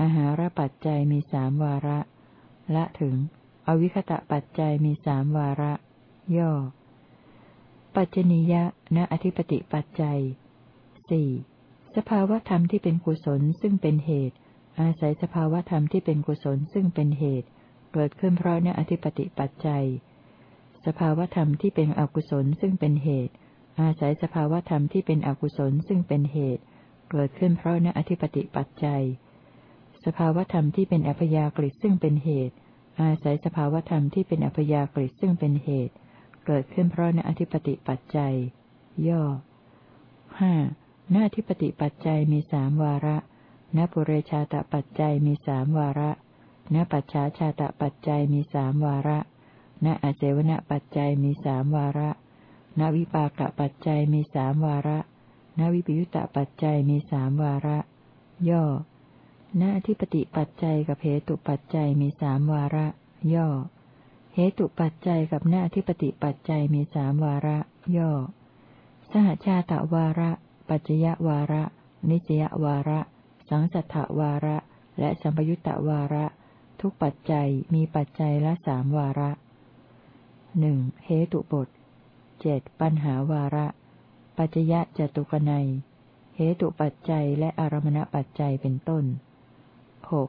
อาหารปัจจัยมีสามวาระ ละถึง อวิคตะปัจจัยมีสามวาระ ย่อ ปัจจนิยะณอธิปติปัจจัยสี่ สภาวธรรมที่เป็นกุศลซึ่งเป็นเหตุ อาศัยสภาวธรรมที่เป็นกุศลซึ่งเป็นเหตุ เกิดขึ้นเพราะเนอธิปติปัจจัย สภาวธรรมที่เป็นอกุศลซึ่งเป็นเหตุ อาศัยสภาวธรรมที่เป็นอกุศลซึ่งเป็นเหตุ เกิดขึ้นเพราะเนอธิปติปัจจัย สภาวธรรมที่เป็นอัพยากฤิซึ่งเป็นเหตุ อาศัยสภาวธรรมที่เป็นอัพยากฤิซึ่งเป็นเหตุ เกิดขึ้นเพราะเนอธิปติปัจจัย ย่อห้า หน้าธิปติปัจจัยมีสามวาระณปุเรชาตปัจจัยมีสามวาระณปัจฉาชาตปัจจัยมีสามวาระณอาเจวณปัจจัยมีสามวาระณวิปากปัจจัยมีสามวาระณวิปยุตตปัจจัยมีสามวาระ ย่อณอธิปติปัจจัยกับเหตุปัจจัยมีสามวาระ ย่อ เหตุปัจจัยกับณอธิปติปัจจัยมีสามวาระ ย่อ สหชาตวาระ ปัจจยวาระ นิจยวาระ สังสัทธวาระ และสัมปยุตตวาระ ทุกปัจจัยมีปัจจัยละสามวาระหนึ่งเหตุบทเจ็ดปัญหาวาระ ปัจจยะจตุกนัยเหตุปัจจัยและอารมณปัจจัยเป็นต้นหก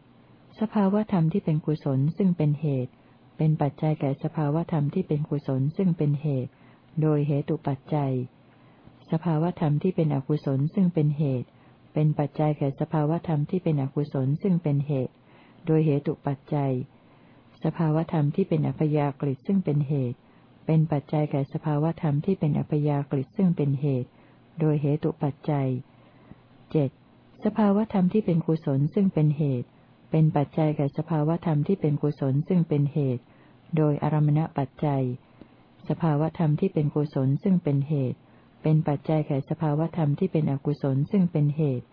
สภาวธรรมที่เป็นกุศลซึ่งเป็นเหตุ เป็นปัจจัยแก่สภาวธรรมที่เป็นกุศลซึ่งเป็นเหตุ โดยเหตุปัจจัย สภาวธรรมที่เป็นอกุศลซึ่งเป็นเหตุ เป็นปัจจัยแก่สภาวธรรมที่เป็นอกุศลซึ่งเป็นเหตุ โดยเหตุปัจจัย สภาวธรรมที่เป็นอัพยากฤิซึ่งเป็นเหตุ เป็นปัจจัยแก่สภาวธรรมที่เป็นอัพยากฤิซึ่งเป็นเหตุ โดยเหตุปัจจัยเจ็ดสภาวธรรมที่เป็นกุศลซึ่งเป็นเหตุ เป็นปัจจัยแก่สภาวธรรมที่เป็นกุศลซึ่งเป็นเหตุ โดยอารมณปัจจัย สภาวธรรมที่เป็นกุศลซึ่งเป็นเหตุ เป็นปัจจัยแก่สภาวธรรมที่เป็นอกุศลซึ่งเป็นเหตุ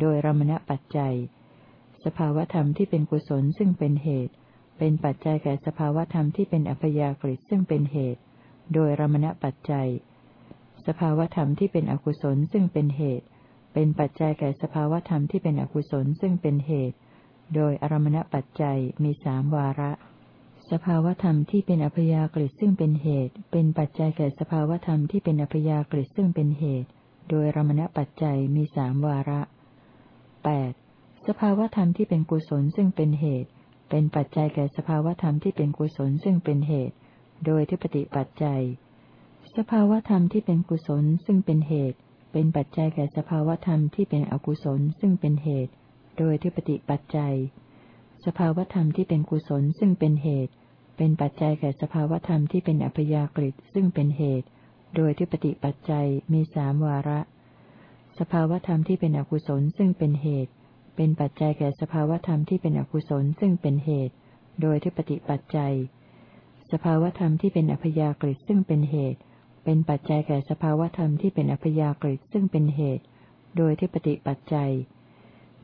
โดยรมณปัจจัย สภาวธรรมที่เป็นกุศลซึ่งเป็นเหตุ เป็นปัจจัยแก่สภาวธรรมที่เป็นอัพยากฤิซึ่งเป็นเหตุ โดยรมณปัจจัย สภาวธรรมที่เป็นอกุศลซึ่งเป็นเหตุ เป็นปัจจัยแก่สภาวธรรมที่เป็นอกุศลซึ่งเป็นเหตุ โดยอารมณปัจจัยมีสามวาระ สภาวธรรมที่เป็นอัพยากฤิซึ่งเป็นเหตุ เป็นปัจจัยแก่สภาวธรรมที่เป็นอัพยากฤิซึ่งเป็นเหตุ โดยรมณปัจจัยมีสามวาระแปดสภาวธรรมที่เป็นกุศลซึ่งเป็นเหตุ เป็นปัจจัยแก่สภาวธรรมที่เป็นกุศลซึ่งเป็นเหตุ โดยทิปติปัจจัย สภาวธรรมที่เป็นกุศลซึ่งเป็นเหตุ เป็นปัจจัยแก่สภาวธรรมที่เป็นอกุศลซึ่งเป็นเหตุ โดยทิปติปัจจัย สภาวธรรมที่เป็นกุศลซึ่งเป็นเหตุ เป็นปัจจัยแก่สภาวธรรมที่เป็นอัพยากฤิซึ่งเป็นเหตุ โดยที่ปฏิปัจจัยมีสามวาระ สภาวธรรมที่เป็นอกุศลซึ่งเป็นเหตุ เป็นปัจจัยแก่สภาวธรรมที่เป็นอกุศลซึ่งเป็นเหตุ โดยที่ปฏิปัจจัย สภาวธรรมที่เป็นอัพยากฤิซึ่งเป็นเหตุ เป็นปัจจัยแก่สภาวธรรมที่เป็นอัพยากฤิซึ่งเป็นเหตุ โดยที่ปฏิปัจจัย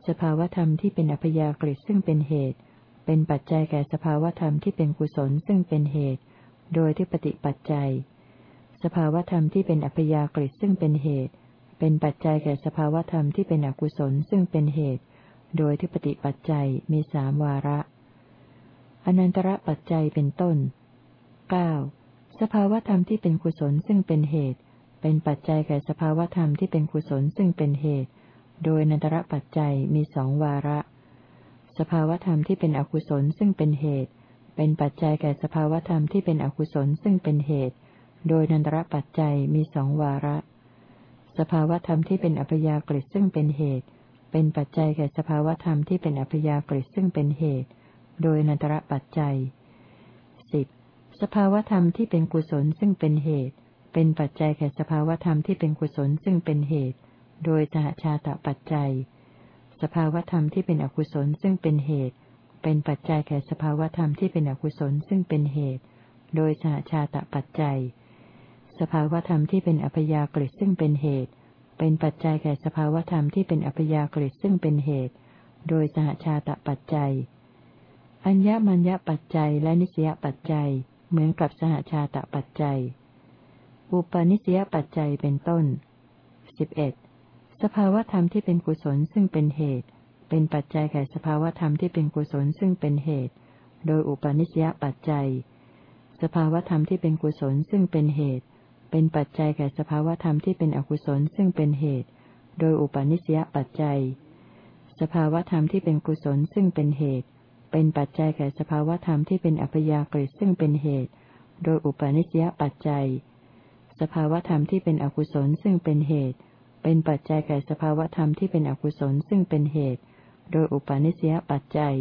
สภาวธรรมที่เป็นอัพยากฤิซึ่งเป็นเหตุ เป็นปัจจัยแก่สภาวธรรมที่เป็นกุศลซึ่งเป็นเหตุ โดยที่ปฏิปัจจัย สภาวธรรมที่เป็นอัพยากฤิซึ่งเป็นเหตุ เป็นปัจจัยแก่สภาวธรรมที่เป็นอกุศลซึ่งเป็นเหตุ โดยที่ปฏิปัจจัยมีสามวาระ อนันตระปัจจัยเป็นต้นเก้าสภาวธรรมที่เป็นกุศลซึ่งเป็นเหตุ เป็นปัจจัยแก่สภาวธรรมที่เป็นกุศลซึ่งเป็นเหตุ โดยนันตระปัจจัยมีสองวาระ สภาวธรรมที่เป็นอกุศลซึ่งเป็นเหตุ เป็นปัจจัยแก่สภาวธรรมที่เป็นอกุศลซึ่งเป็นเหตุ โดยนันตระปัจจัยมีสองวาระ สภาวธรรมที่เป็นอัพยากฤิซึ่งเป็นเหตุ เป็นปัจจัยแก่สภาวธรรมที่เป็นอัพยากฤิซึ่งเป็นเหตุ โดยนันตระปัจจัยสิบสภาวธรรมที่เป็นกุศลซึ่งเป็นเหตุ เป็นปัจจัยแก่สภาวธรรมที่เป็นกุศลซึ่งเป็นเหตุ โดยสหชาตปัจจัย สภาวธรรมที่เป็นอกุศลซึ่งเป็นเหตุ เป็นปัจจัยแก่สภาวธรรมที่เป็นอกุศลซึ่งเป็นเหตุ โดยสหชาตปัจจัย สภาวธรรมที่เป็นอัพยากฤิซึ่งเป็นเหตุ เป็นปัจจัยแก่สภาวธรรมที่เป็นอัพยากฤิซึ่งเป็นเหตุ โดยสหชาตปัจจัย อัญญมัญญปัจจัยและนิสยปัจจัยเหมือนกับสหชาตปัจจัย อุปนิสยปัจจัยเป็นต้นสิบเอ็ด สภาวธรรมที่เป็นกุศลซึ่งเป็นเหตุ เป็นปัจจัยแก่สภาวธรรมที่เป็นกุศลซึ่งเป็นเหตุ โดยอุปนิสยปัจจัย สภาวธรรมที่เป็นกุศลซึ่งเป็นเหตุ เป็นปัจจัยแก่สภาวธรรมที่เป็นอกุศลซึ่งเป็นเหตุ โดยอุปนิสยปัจจัย สภาวธรรมที่เป็นกุศลซึ่งเป็นเหตุ เป็นปัจจัยแก่สภาวธรรมที่เป็นอัพยากฤิซึ่งเป็นเหตุ โดยอุปนิสยปัจจัย สภาวธรรมที่เป็นอกุศลซึ่งเป็นเหตุ เป็นปัจจัยแก่สภาวธรรมที่เป็นอกุศลซึ่งเป็นเหตุ โดยอุปนิสยปัจจัย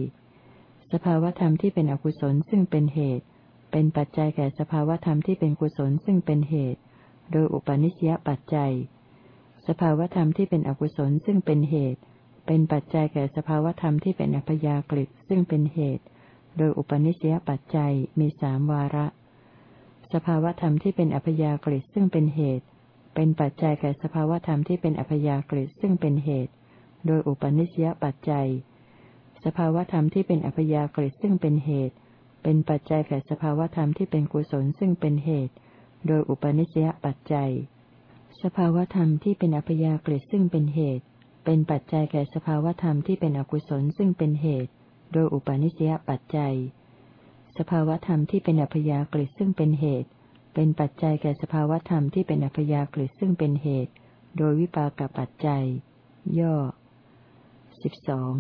สภาวธรรมที่เป็นอกุศลซึ่งเป็นเหตุ เป็นปัจจัยแก่สภาวธรรมที่เป็นกุศลซึ่งเป็นเหตุ โดยอุปนิสยปัจจัย สภาวธรรมที่เป็นอกุศลซึ่งเป็นเหตุ เป็นปัจจัยแก่สภาวธรรมที่เป็นอัพยากฤิซึ่งเป็นเหตุ โดยอุปนิสยปัจจัยมีสามวาระ สภาวธรรมที่เป็นอัพยากฤิซึ่งเป็นเหตุ เป็นปัจจัยแก่สภาวธรรมที่เป็นอัพยากฤิซึ่งเป็นเหตุ โดยอุปนิสยปัจจัย สภาวธรรมที่เป็นอัพยากฤิซึ่งเป็นเหตุ เป็นปัจจัยแก่สภาวธรรมที่เป็นกุศลซึ่งเป็นเหตุ โดยอุปนิสยปัจจัย สภาวธรรมที่เป็นอัพยากฤิซึ่งเป็นเหตุ เป็นปัจจัยแก่สภาวธรรมที่เป็นอกุศลซึ่งเป็นเหตุ โดยอุปาณิสยปัจจัย สภาวธรรมที่เป็นอัพยากฤิซึ่งเป็นเหตุ เป็นปัจจัยแก่สภาวธรรมที่เป็นอัพยากฤิซึ่งเป็นเหตุ โดยวิปากปัจจัย ย่อสิบสอง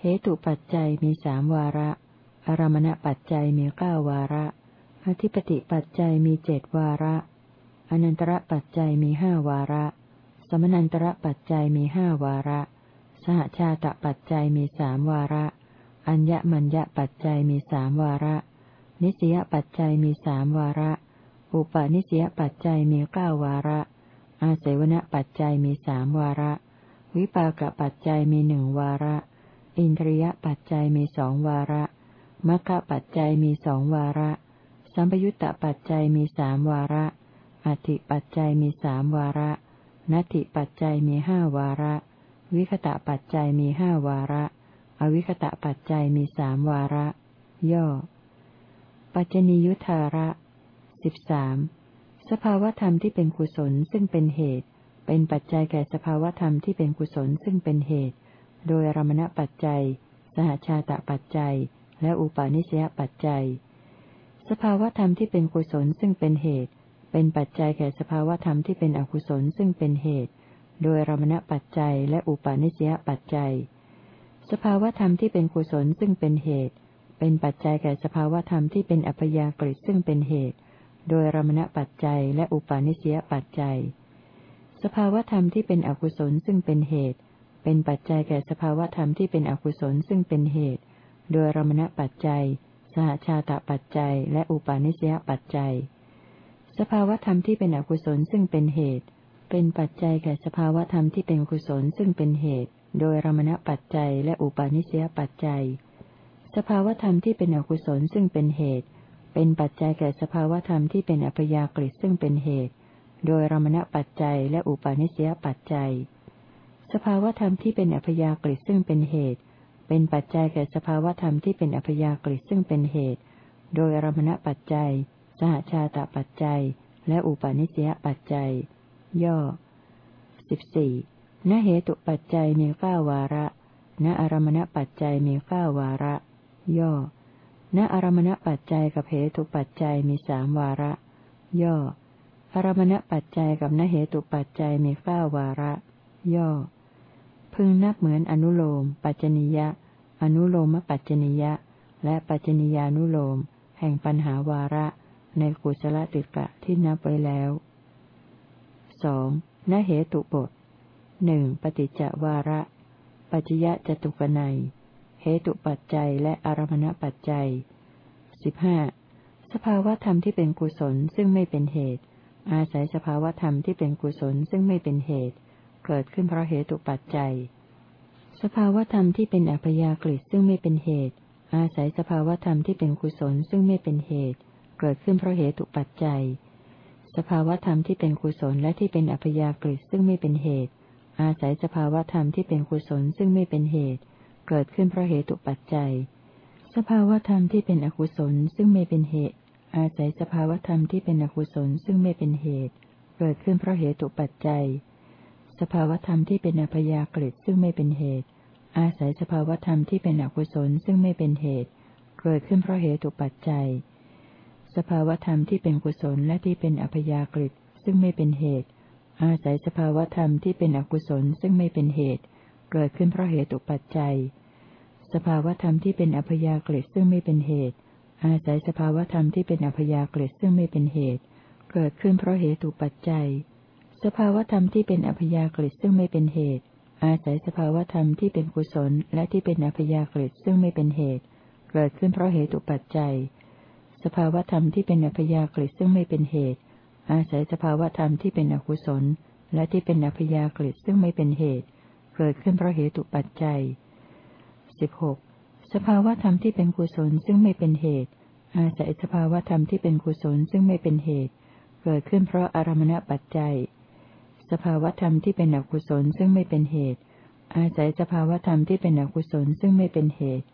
เหตุปัจจัยมีสามวาระ อารมณปัจจัยมีเก้าวาระ อธิปติปัจจัยมีเจ็ดวาระ อนันตระปัจจัยมีห้าวาระ สมนันตระปัจจัยมีห้าวาระ สหชาตปัจจัยมีสามวาระ อัญญมัญญปัจจัยมีสามวาระ นิสยปัจจัยมีสามวาระ อุปาณิสยปัจจัยมีเก้าวาระ อาเสวณปัจจัยมีสามวาระ วิปากปัจจัยมีหนึ่งวาระ อินทรียปัจจัยมีสองวาระมรรคปัจจัยมีสองวาระ สัมปยุตตปัจจัยมีสามวาระ อธิปัจจัยมีสามวาระนัตถิปัจจัยมีห้าวาระ วิคตะปัจจัยมีห้าวาระ อวิคตะปัจจัยมีสามวาระ ย่อ ปัจจนิยุทธาระ สิบสามสภาวธรรมที่เป็นกุศลซึ่งเป็นเหตุ เป็นปัจจัยแก่สภาวธรรมที่เป็นกุศลซึ่งเป็นเหตุ โดยรมณปัจจัย สหชาตปัจจัย และอุปาณิสยปัจจัย สภาวธรรมที่เป็นกุศลซึ่งเป็นเหตุ เป็นปัจจัยแก่สภาวธรรมที่เป็นอกุศลซึ่งเป็นเหตุ โดยรมณปัจจัยและอุปาณิสยปัจจัย สภาวธรรมที่เป็นกุศลซึ่งเป็นเหตุ เป็นปัจจัยแก่สภาวธรรมที่เป็นอัพยากฤิซึ่งเป็นเหตุ โดยรมณปัจจัยและอุปาณิสยปัจจัย สภาวธรรมที่เป็นอกุศลซึ่งเป็นเหตุ เป็นปัจจัยแก่สภาวธรรมที่เป็นอกุศลซึ่งเป็นเหตุ โดยรมณปัจจัย สหชาตปัจจัย และอุปาณิสยปัจจัย สภาวธรรมที่เป็นอกุศลซึ่งเป็นเหตุ เป็นปัจจัยแก่สภาวธรรมที่เป็นกุศลซึ่งเป็นเหตุ โดยรมณปัจจัยและอุปาณิสยปัจจัย สภาวธรรมที่เป็นอกุศลซึ่งเป็นเหตุ เป็นปัจจัยแก่สภาวธรรมที่เป็นอัพยากฤิซึ่งเป็นเหตุ โดยรมณปัจจัยและอุปาณิสยปัจจัย สภาวธรรมที่เป็นอัพยากฤิซึ่งเป็นเหตุ เป็นปัจจัยแก่สภาวธรรมที่เป็นอัพยากฤิซึ่งเป็นเหตุ โดยรมณปัจจัย สหชาตปัจจัย และอุปาณิสยปัจจัย ย่อสิบสี่ณเหตุปัจจัยมีเก้าวาระ ณอารมณปัจจัยมีเก้าวาระ ย่อ ณอารมณปัจจัยกับเหตุปัจจัยมีสามวาระ ย่อ อารมณปัจจัยกับณเหตุปัจจัยมีเก้าวาระ ย่อ พึงนับเหมือนอนุโลม ปัจจนิยะ อนุโลมปัจจนิยะ และปัจจนิยานุโลม แห่งปัญหาวาระ ในกุศลติกะที่นับไว้แล้วสองนเหตุบทหนึ่งปฏิจจวาระ ปัจยะจตุกนัย ตุปัจจัยและอารมณปัจจัยสิบห้าสภาวธรรมที่เป็นกุศลซึ่งไม่เป็นเหตุ อาศัยสภาวธรรมที่เป็นกุศลซึ่งไม่เป็นเหตุ เกิดขึ้นเพราะเหตุปัจจัย สภาวธรรมที่เป็นอัพยากฤิซึ่งไม่เป็นเหตุ อาศัยสภาวธรรมที่เป็นกุศลซึ่งไม่เป็นเหตุ เกิดขึ้นเพราะเหตุปัจจัย สภาวธรรมที่เป็นกุศลและที่เป็นอัพยากฤิซึ่งไม่เป็นเหตุ อาศัยสภาวธรรมที่เป็นกุศลซึ่งไม่เป็นเหตุ เกิดขึ้นเพราะเหตุปัจจัย สภาวธรรมที่เป็นอกุศลซึ่งไม่เป็นเหตุ อาศัยสภาวธรรมที่เป็นอกุศลซึ่งไม่เป็นเหตุ เกิดขึ้นเพราะเหตุปัจจัย สภาวธรรมที่เป็นอภยากฤิซึ่งไม่เป็นเหตุ อาศัยสภาวธรรมที่เป็นอกุศลซึ่งไม่เป็นเหตุ เกิดขึ้นเพราะเหตุปัจจัย สภาวธรรมที่เป็นกุศลและที่เป็นอภยากฤิซึ่งไม่เป็นเหตุ อาศัยสภาวธรรมที่เป็นอกุศลซึ่งไม่เป็นเหตุเเกิดขึ้นเพราะเหตุปัจจัย สภาวธรรมที่เป็นอัพยากฤิซึ่งไม่เป็นเหตุ อาศัยสภาวธรรมที่เป็นอัพยากฤิซึ่งไม่เป็นเหตุ เกิดขึ้นเพราะเหตุปัจจัย สภาวธรรมที่เป็นอัพยากฤิซึ่งไม่เป็นเหตุ อาศัยสภาวธรรมที่เป็นกุศลและที่เป็นอัพยากฤิซึ่งไม่เป็นเหตุ เกิดขึ้นเพราะเหตุปัจจัย สภาวธรรมที่เป็นอัพยากฤิซึ่งไม่เป็นเหตุ อาศัยสภาวธรรมที่เป็นอกุศลและที่เป็นอัพยากฤิซึ่งไม่เป็นเหตุ เกิดขึ้นเพราะเหตุปัจจัยสิบหกสภาวธรรมที่เป็นกุศลซึ่งไม่เป็นเหตุ อาศัยสภาวธรรมที่เป็นกุศลซึ่งไม่เป็นเหตุ เกิดขึ้นเพราะอารมณปัจจัย สภาวธรรมที่เป็นอกุศลซึ่งไม่เป็นเหตุ อาศัยสภาวธรรมที่เป็นอกุศลซึ่งไม่เป็นเหตุ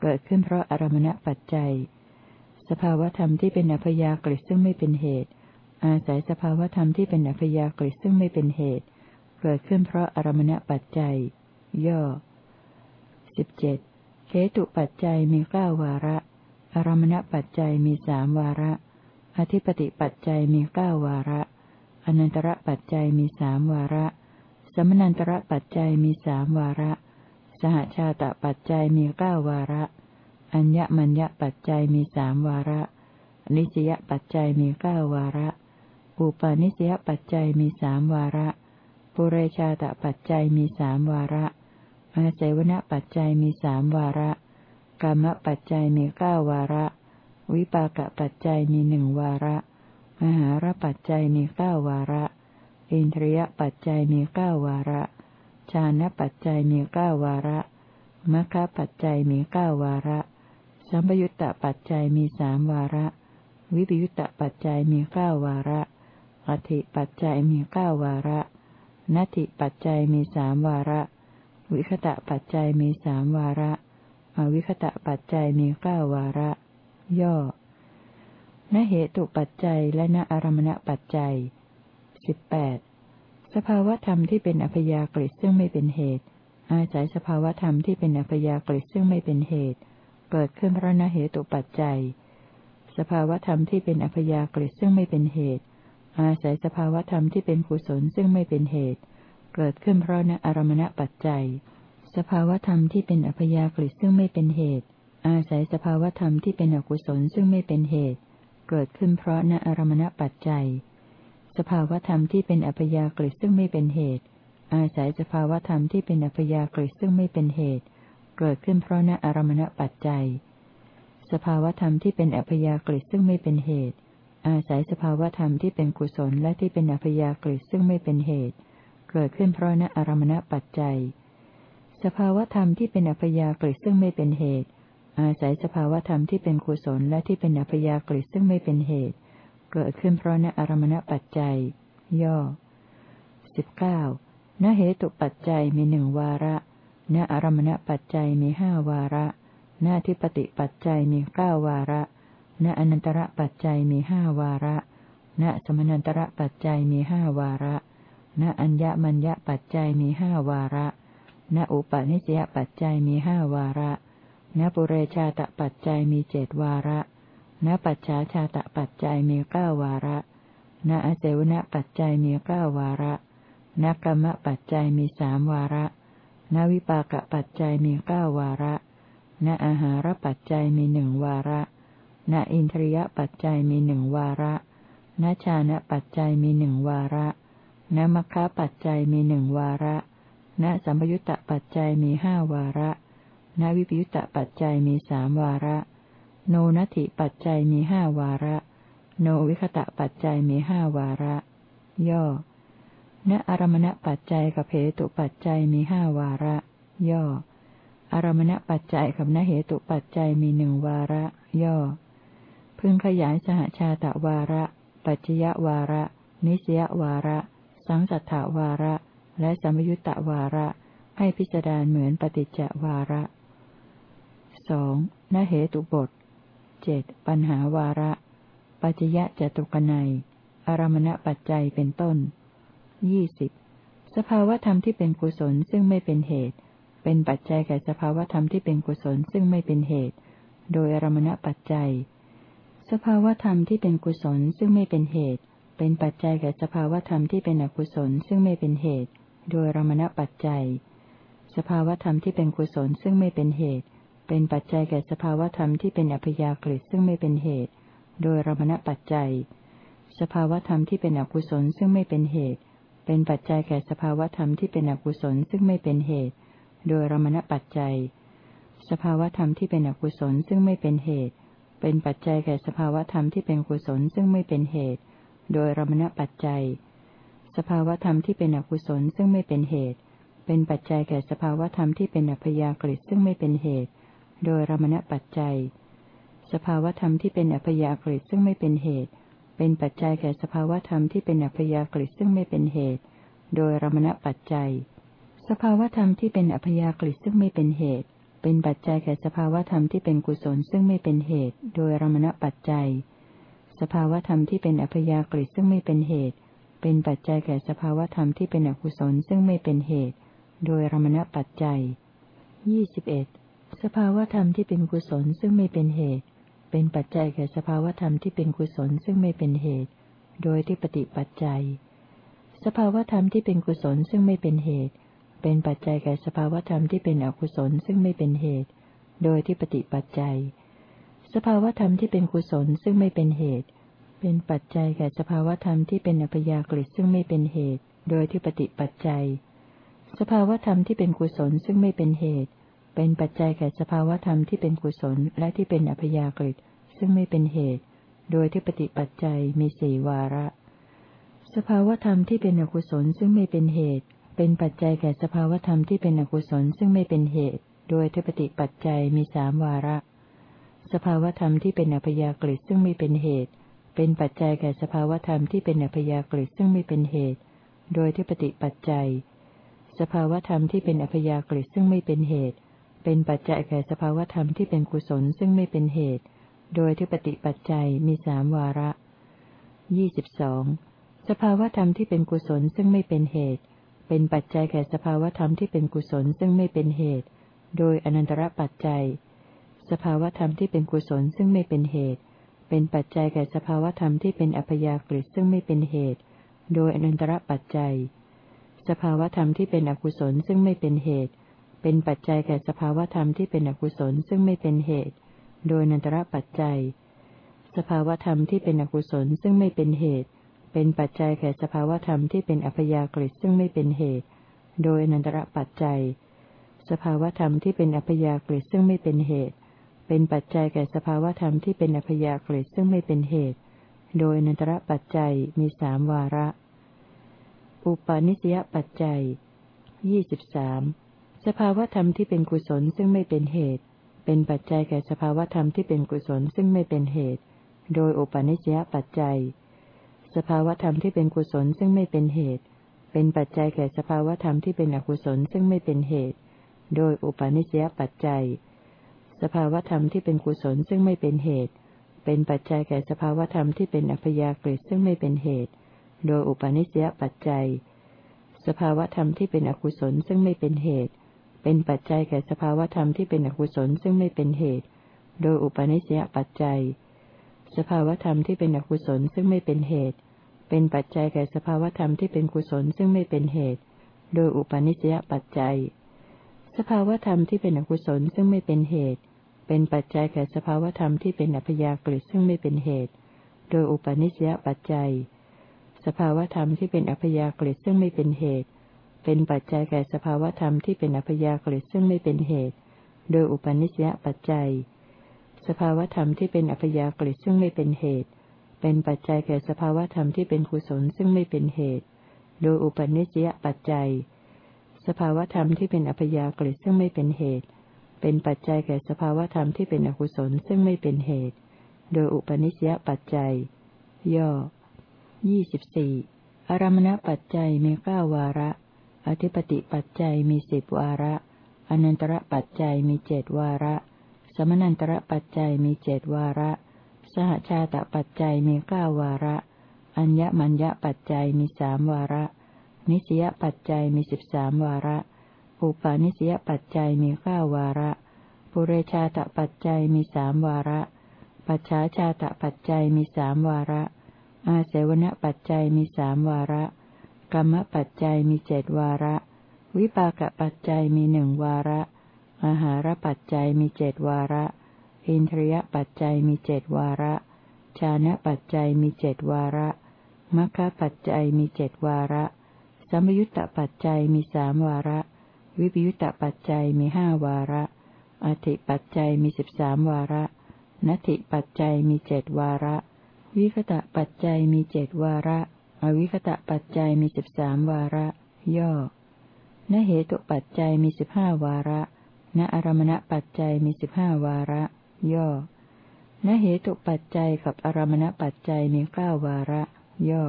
เกิดขึ้นเพราะอารมณปัจจัย สภาวธรรมที่เป็นอัพยากฤิซึ่งไม่เป็นเหตุ อาศัยสภาวธรรมที่เป็นอัพยากฤิซึ่งไม่เป็นเหตุเเกิดขึ้นเพราะอารมณปัจจัย ย่อสิบเจ็ดเหตุปัจจัยมีเก้าวาระ อารมณปัจจัยมีสามวาระ อธิปติปัจจัยมีเก้าวาระ อนันตระปัจจัยมีสามวาระ สมนันตระปัจจัยมีสามวาระ สหชาตปัจจัยมีเก้าวาระ อัญญมัญญปัจจัยมีสามวาระนิสยปัจจัยมีเก้าวาระ อุปาณิสยปัจจัยมีสามวาระ ปุเรชาตปัจจัยมีสามวาระ อาศัยวณปัจจัยมีสามวาระกรรมปัจจัยมีเก้าวาระ วิปากปัจจัยมีหนึ่งวาระ มหาราปัจจัยมีเก้าวาระ อินทรียปัจจัยมีเก้าวาระ ชานะปัจจัยมีเก้าวาระมัคคะปัจจัยมีเก้าวาระ สัมปยุตตปัจจัยมีสามวาระ วิปยุตตปัจจัยมีเก้าวาระอธิปัจจัยมีเก้าวาระ นัตถิปัจจัยมีสามวาระ วิคตะปัจจัยมีสามวาระ อวิคตะปัจจัยมีเก้าวาระ ย่อ ณเหตุปัจจัยและณอารมณปัจจัยสิบแปดสภาวธรรมที่เป็นอัพยากฤิซึ่งไม่เป็นเหตุ อาศัยสภาวธรรมที่เป็นอัพยากฤิซึ่งไม่เป็นเหตุ เกิดขึ้นเพราะณเหตุปัจจัย สภาวธรรมที่เป็นอัพยากฤิซึ่งไม่เป็นเหตุ อาศัยสภาวธรรมที่เป็นกุศลซึ่งไม่เป็นเหตุ เกิดขึ้นเพราะณอารมณปัจจัย สภาวธรรมที่เป็นอัพยากฤิซึ่งไม่เป็นเหตุ อาศัยสภาวธรรมที่เป็นอกุศลซึ่งไม่เป็นเหตุ เกิดขึ้นเพราะณอารมณปัจจัย สภาวธรรมที่เป็นอัพยากฤิซึ่งไม่เป็นเหตุ อาศัยสภาวธรรมที่เป็นอัพยากฤิซึ่งไม่เป็นเหตุ เกิดขึ้นเพราะณอารมณปัจจัย สภาวธรรมที่เป็นอัพยากฤิซึ่งไม่เป็นเหตุ อาศัยสภาวธรรมที่เป็นกุศลและที่เป็นอัพยากฤิซึ่งไม่เป็นเหตุ เกิดขึ้นเพราะณอารมณปัจจัย สภาวธรรมที่เป็นอัพยากฤิซึ่งไม่เป็นเหตุ อาศัยสภาวธรรมที่เป็นกุศลและที่เป็นอัพยากฤิซึ่งไม่เป็นเหตุ เกิดขึ้นเพราะณอารมณปัจจัย ย่อสิบเก้าณเหตุปัจจัยมีหนึ่งวาระณอารมณปัจจัยมีห้าวาระณทิปติปัจจัยมีเก้าวาระ ณอนันตระปัจจัยมีห้าวาระ ณสมนันตระปัจจัยมีห้าวาระ ณอัญญมัญญปัจจัยมีห้าวาระ ณอุปนิสยปัจจัยมีห้าวาระ ณปุเรชาตปัจจัยมีเจดวาระ ณปัจฉาชาตปัจจัยมีเก้าวาระ ณอเจวณปัจจัยมีเก้าวาระ ณกรรมปัจจัยมีสามวาระณวิปากปัจจัยมีเก้าวาระ ณอาหารปัจจัยมีหนึ่งวาระ ณอินทรียปัจจัยมีหนึ่งวาระณชานะปัจจัยมีหนึ่งวาระณมัคคะปัจจัยมีหนึ่งวาระณสัมปยุตตปัจจัยมีห้าวาระณวิปยุตตปัจจัยมีสามวาระ โนนัตถิปัจจัยมีห้าวาระ โนวิคตะปัจจัยมีห้าวาระ ย่อ ณอารมณปัจจัยกับเหตุปัจจัยมีห้าวาระ ย่อ อารมณปัจจัยกับนเหตุปัจจัยมีหนึ่งวาระ ย่อ พึงขยายสหชาตะวาระ ปัจจยวาระ นิสยวาระ สังสัทธวาระ และสมยุตตวาระ ให้พิจารณาเหมือนปฏิจจวาระสองนเหตุบทเจ็ดปัญหาวาระ ปัจจยะจตุกนัยอารมณปัจจัยเป็นต้นยี่สิบสภาวธรรมที่เป็นกุศลซึ่งไม่เป็นเหตุ เป็นปัจจัยแก่สภาวธรรมที่เป็นกุศลซึ่งไม่เป็นเหตุ โดยอารมณปัจจัย สภาวธรรมที่เป็นกุศลซึ่งไม่เป็นเหตุ เป็นปัจจัยแก่สภาวธรรมที่เป็นอกุศลซึ่งไม่เป็นเหตุ โดยรมณปัจจัย สภาวธรรมที่เป็นกุศลซึ่งไม่เป็นเหตุ เป็นปัจจัยแก่สภาวธรรมที่เป็นอัพยากฤิซึ่งไม่เป็นเหตุ โดยรมณปัจจัย สภาวธรรมที่เป็นอกุศลซึ่งไม่เป็นเหตุ เป็นปัจจัยแก่สภาวธรรมที่เป็นอกุศลซึ่งไม่เป็นเหตุ โดยรมณปัจจัย สภาวธรรมที่เป็นอกุศลซึ่งไม่เป็นเหตุ เป็นปัจจัยแก่สภาวธรรมที่เป็นกุศลซึ่งไม่เป็นเหตุ โดยรมณปัจจัย สภาวธรรมที่เป็นอกุศลซึ่งไม่เป็นเหตุ เป็นปัจจัยแก่สภาวธรรมที่เป็นอัพยากฤิซึ่งไม่เป็นเหตุ โดยรมณปัจจัย สภาวธรรมที่เป็นอัพยากฤิซึ่งไม่เป็นเหตุ เป็นปัจจัยแก่สภาวธรรมที่เป็นอัพยากฤิซึ่งไม่เป็นเหตุ โดยรมณปัจจัย สภาวธรรมที่เป็นอัพยากฤิซึ่งไม่เป็นเหตุ เป็นปัจจัยแก่สภาวธรรมที่เป็นกุศลซึ่งไม่เป็นเหตุ โดยรมณปัจจัย สภาวธรรมที่เป็นอัพยากฤิซึ่งไม่เป็นเหตุ เป็นปัจจัยแก่สภาวธรรมที่เป็นอกุศลซึ่งไม่เป็นเหตุ โดยรมณปัจจัยยี่สิบเอ็ดสภาวธรรมที่เป็นกุศลซึ่งไม่เป็นเหตุ เป็นปัจจัยแก่สภาวธรรมที่เป็นกุศลซึ่งไม่เป็นเหตุ โดยที่ปฏิปัจจัย สภาวธรรมที่เป็นกุศลซึ่งไม่เป็นเหตุ เป็นปัจจัยแก่สภาวธรรมที่เป็นอกุศลซึ่งไม่เป็นเหตุ โดยที่ปฏิปัจจัย สภาวธรรมที่เป็นกุศลซึ่งไม่เป็นเหตุ เป็นปัจจัยแก่สภาวธรรมที่เป็นอัพยากฤิซึ่งไม่เป็นเหตุ โดยที่ปฏิปัจจัย สภาวธรรมที่เป็นกุศลซึ่งไม่เป็นเหตุ เป็นปัจจัยแก่สภาวธรรมที่เป็นกุศลและที่เป็นอัพยากฤิซึ่งไม่เป็นเหตุ โดยที่ปฏิปัจจัยมีสี่วาระ สภาวธรรมที่เป็นอกุศลซึ่งไม่เป็นเหตุ เป็นปัจจัยแก่สภาวธรรมที่เป็นอกุศลซึ่งไม่เป็นเหตุ โดยที่ปฏิปัจจัยมีสามวาระ สภาวธรรมที่เป็นอัพยากฤิซึ่งไม่เป็นเหตุ เป็นปัจจัยแก่สภาวธรรมที่เป็นอัพยากฤิซึ่งไม่เป็นเหตุ โดยที่ปฏิปัจจัย สภาวธรรมที่เป็นอัพยากฤิซึ่งไม่เป็นเหตุ เป็นปัจจัยแก่สภาวธรรมที่เป็นกุศลซึ่งไม่เป็นเหตุ โดยที่ปฏิปัจจัยมีสามวาระยี่สิบสองสภาวธรรมที่เป็นกุศลซึ่งไม่เป็นเหตุ เป็นปัจจัยแก่สภาวธรรมที่เป็นกุศลซึ่งไม่เป็นเหตุ โดยอนันตรปัจจัย สภาวธรรมที่เป็นกุศลซึ่งไม่เป็นเหตุ เป็นปัจจัยแก่สภาวธรรมที่เป็นอัพยากฤิซึ่งไม่เป็นเหตุ โดยอนันตรปัจจัย สภาวธรรมที่เป็นอกุศลซึ่งไม่เป็นเหตุ เป็นปัจจัยแก่สภาวธรรมที่เป็นอกุศลซึ่งไม่เป็นเหตุ โดยอนันตระปัจจัย สภาวธรรมที่เป็นอกุศลซึ่งไม่เป็นเหตุ เป็นปัจจัยแก่สภาวธรรมที่เป็นอัพยากฤิซึ่งไม่เป็นเหตุ โดยนันตระปัจจัย สภาวธรรมที่เป็นอัพยากฤิซึ่งไม่เป็นเหตุ เป็นปัจจัยแก่สภาวธรรมที่เป็นอัพยากฤิซึ่งไม่เป็นเหตุ โดยนันตระปัจจัยมีสามวาระ อุปาณิสยปัจจัยยี่สิบสามสภาวธรรมที่เป็นกุศลซึ่งไม่เป็นเหตุ เป็นปัจจัยแก่สภาวธรรมที่เป็นกุศลซึ่งไม่เป็นเหตุ โดยอุปาณิสยปัจจัย สภาวธรรมที่เป็นกุศลซึ่งไม่เป็นเหตุ เป็นปัจจัยแก่สภาวธรรมที่เป็นอกุศลซึ่งไม่เป็นเหตุ โดยอุปาณิสยปัจจัย สภาวธรรมที่เป็นกุศลซึ่งไม่เป็นเหตุ เป็นปัจจัยแก่สภาวธรรมที่เป็นอัพยากฤิซึ่งไม่เป็นเหตุ โดยอุปาณิสยปัจจัย สภาวธรรมที่เป็นอกุศลซึ่งไม่เป็นเหตุ เป็นปัจจัยแก่สภาวธรรมที่เป็นอกุศลซึ่งไม่เป็นเหตุ โดยอุปาณิสยปัจจัย สภาวธรรมที่เป็นอกุศลซึ่งไม่เป็นเหตุ เป็นปัจจัยแก่สภาวธรรมที่เป็นกุศลซึ่งไม่เป็นเหตุ โดยอุปาณิสยปัจจัย สภาวธรรมที่เป็นอกุศลซึ่งไม่เป็นเหตุ เป็นปัจจัยแก่สภาวธรรมที่เป็นอัพยากฤิซึ่งไม่เป็นเหตุ โดยอุปาณิสยปัจจัย สภาวธรรมที่เป็นอัพยากฤิซึ่งไม่เป็นเหตุ เป็นปัจจัยแก่สภาวธรรมที่เป็นอัพยากฤิซึ่งไม่เป็นเหตุ โดยอุปนิสยปัจจัย สภาวธรรมที่เป็นอัพยากฤิซึ่งไม่เป็นเหตุ เป็นปัจจัยแก่สภาวธรรมที่เป็นกุศลซึ่งไม่เป็นเหตุ โดยอุปนิสยปัจจัย สภาวธรรมที่เป็นอัพยากฤิซึ่งไม่เป็นเหตุ เป็นปัจจัยแก่สภาวธรรมที่เป็นอกุศลซึ่งไม่เป็นเหตุ โดยอุปนิสยปัจจัย ย่อยี่สิบสี่อารมณปัจจัยมีเก้าวาระ อธิปติปัจจัยมีสิบวาระ อนันตระปัจจัยมีเจดวาระ สมนันตระปัจจัยมีเจดวาระ สหชาตปัจจัยมีเก้าวาระ อัญญมัญญปัจจัยมีสามวาระ นิสยปัจจัยมีสิบสามวาระ อุปาณิสยปัจจัยมีเก้าวาระ ปุเรชาตปัจจัยมีสามวาระ ปัจฉาชาตปัจจัยมีสามวาระ อาเสวนปัจจัยมีสามวาระ กรรมปัจจัยมีเจดวาระ วิปากปัจจัยมีหนึ่งวาระ อาหารปัจจัยมีเจดวาระ อินทรียปัจจัยมีเจดวาระ ชานะปัจจัยมีเจดวาระมัคคะปัจจัยมีเจดวาระ สมยุตตปัจจัยมีสามวาระ วิปยุตตปัจจัยมีห้าวาระ อธิปัจจัยมีสิบสามวาระนัตถิปัจจัยมีเจดวาระ วิคตะปัจจัยมีเจดวาระ อวิคตะปัจจัยมีสิบสามวาระ ย่อนเหตุปัจจัยมีสิบห้าวาระ ณอารมณปัจจัยมีสิบห้าวาระ ย่อณเหตุปัจจัยกับอารมณปัจจัยมีเก้าวาระ ย่อ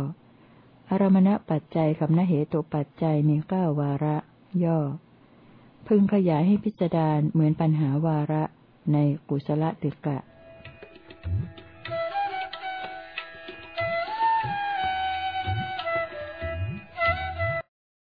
อารมณปัจจัยกับณเหตุปัจจัยมีเก้าวาระ ย่อ พึงขยายให้พิจารณาเหมือนปัญหาวาระในกุศลติกะ Thank you.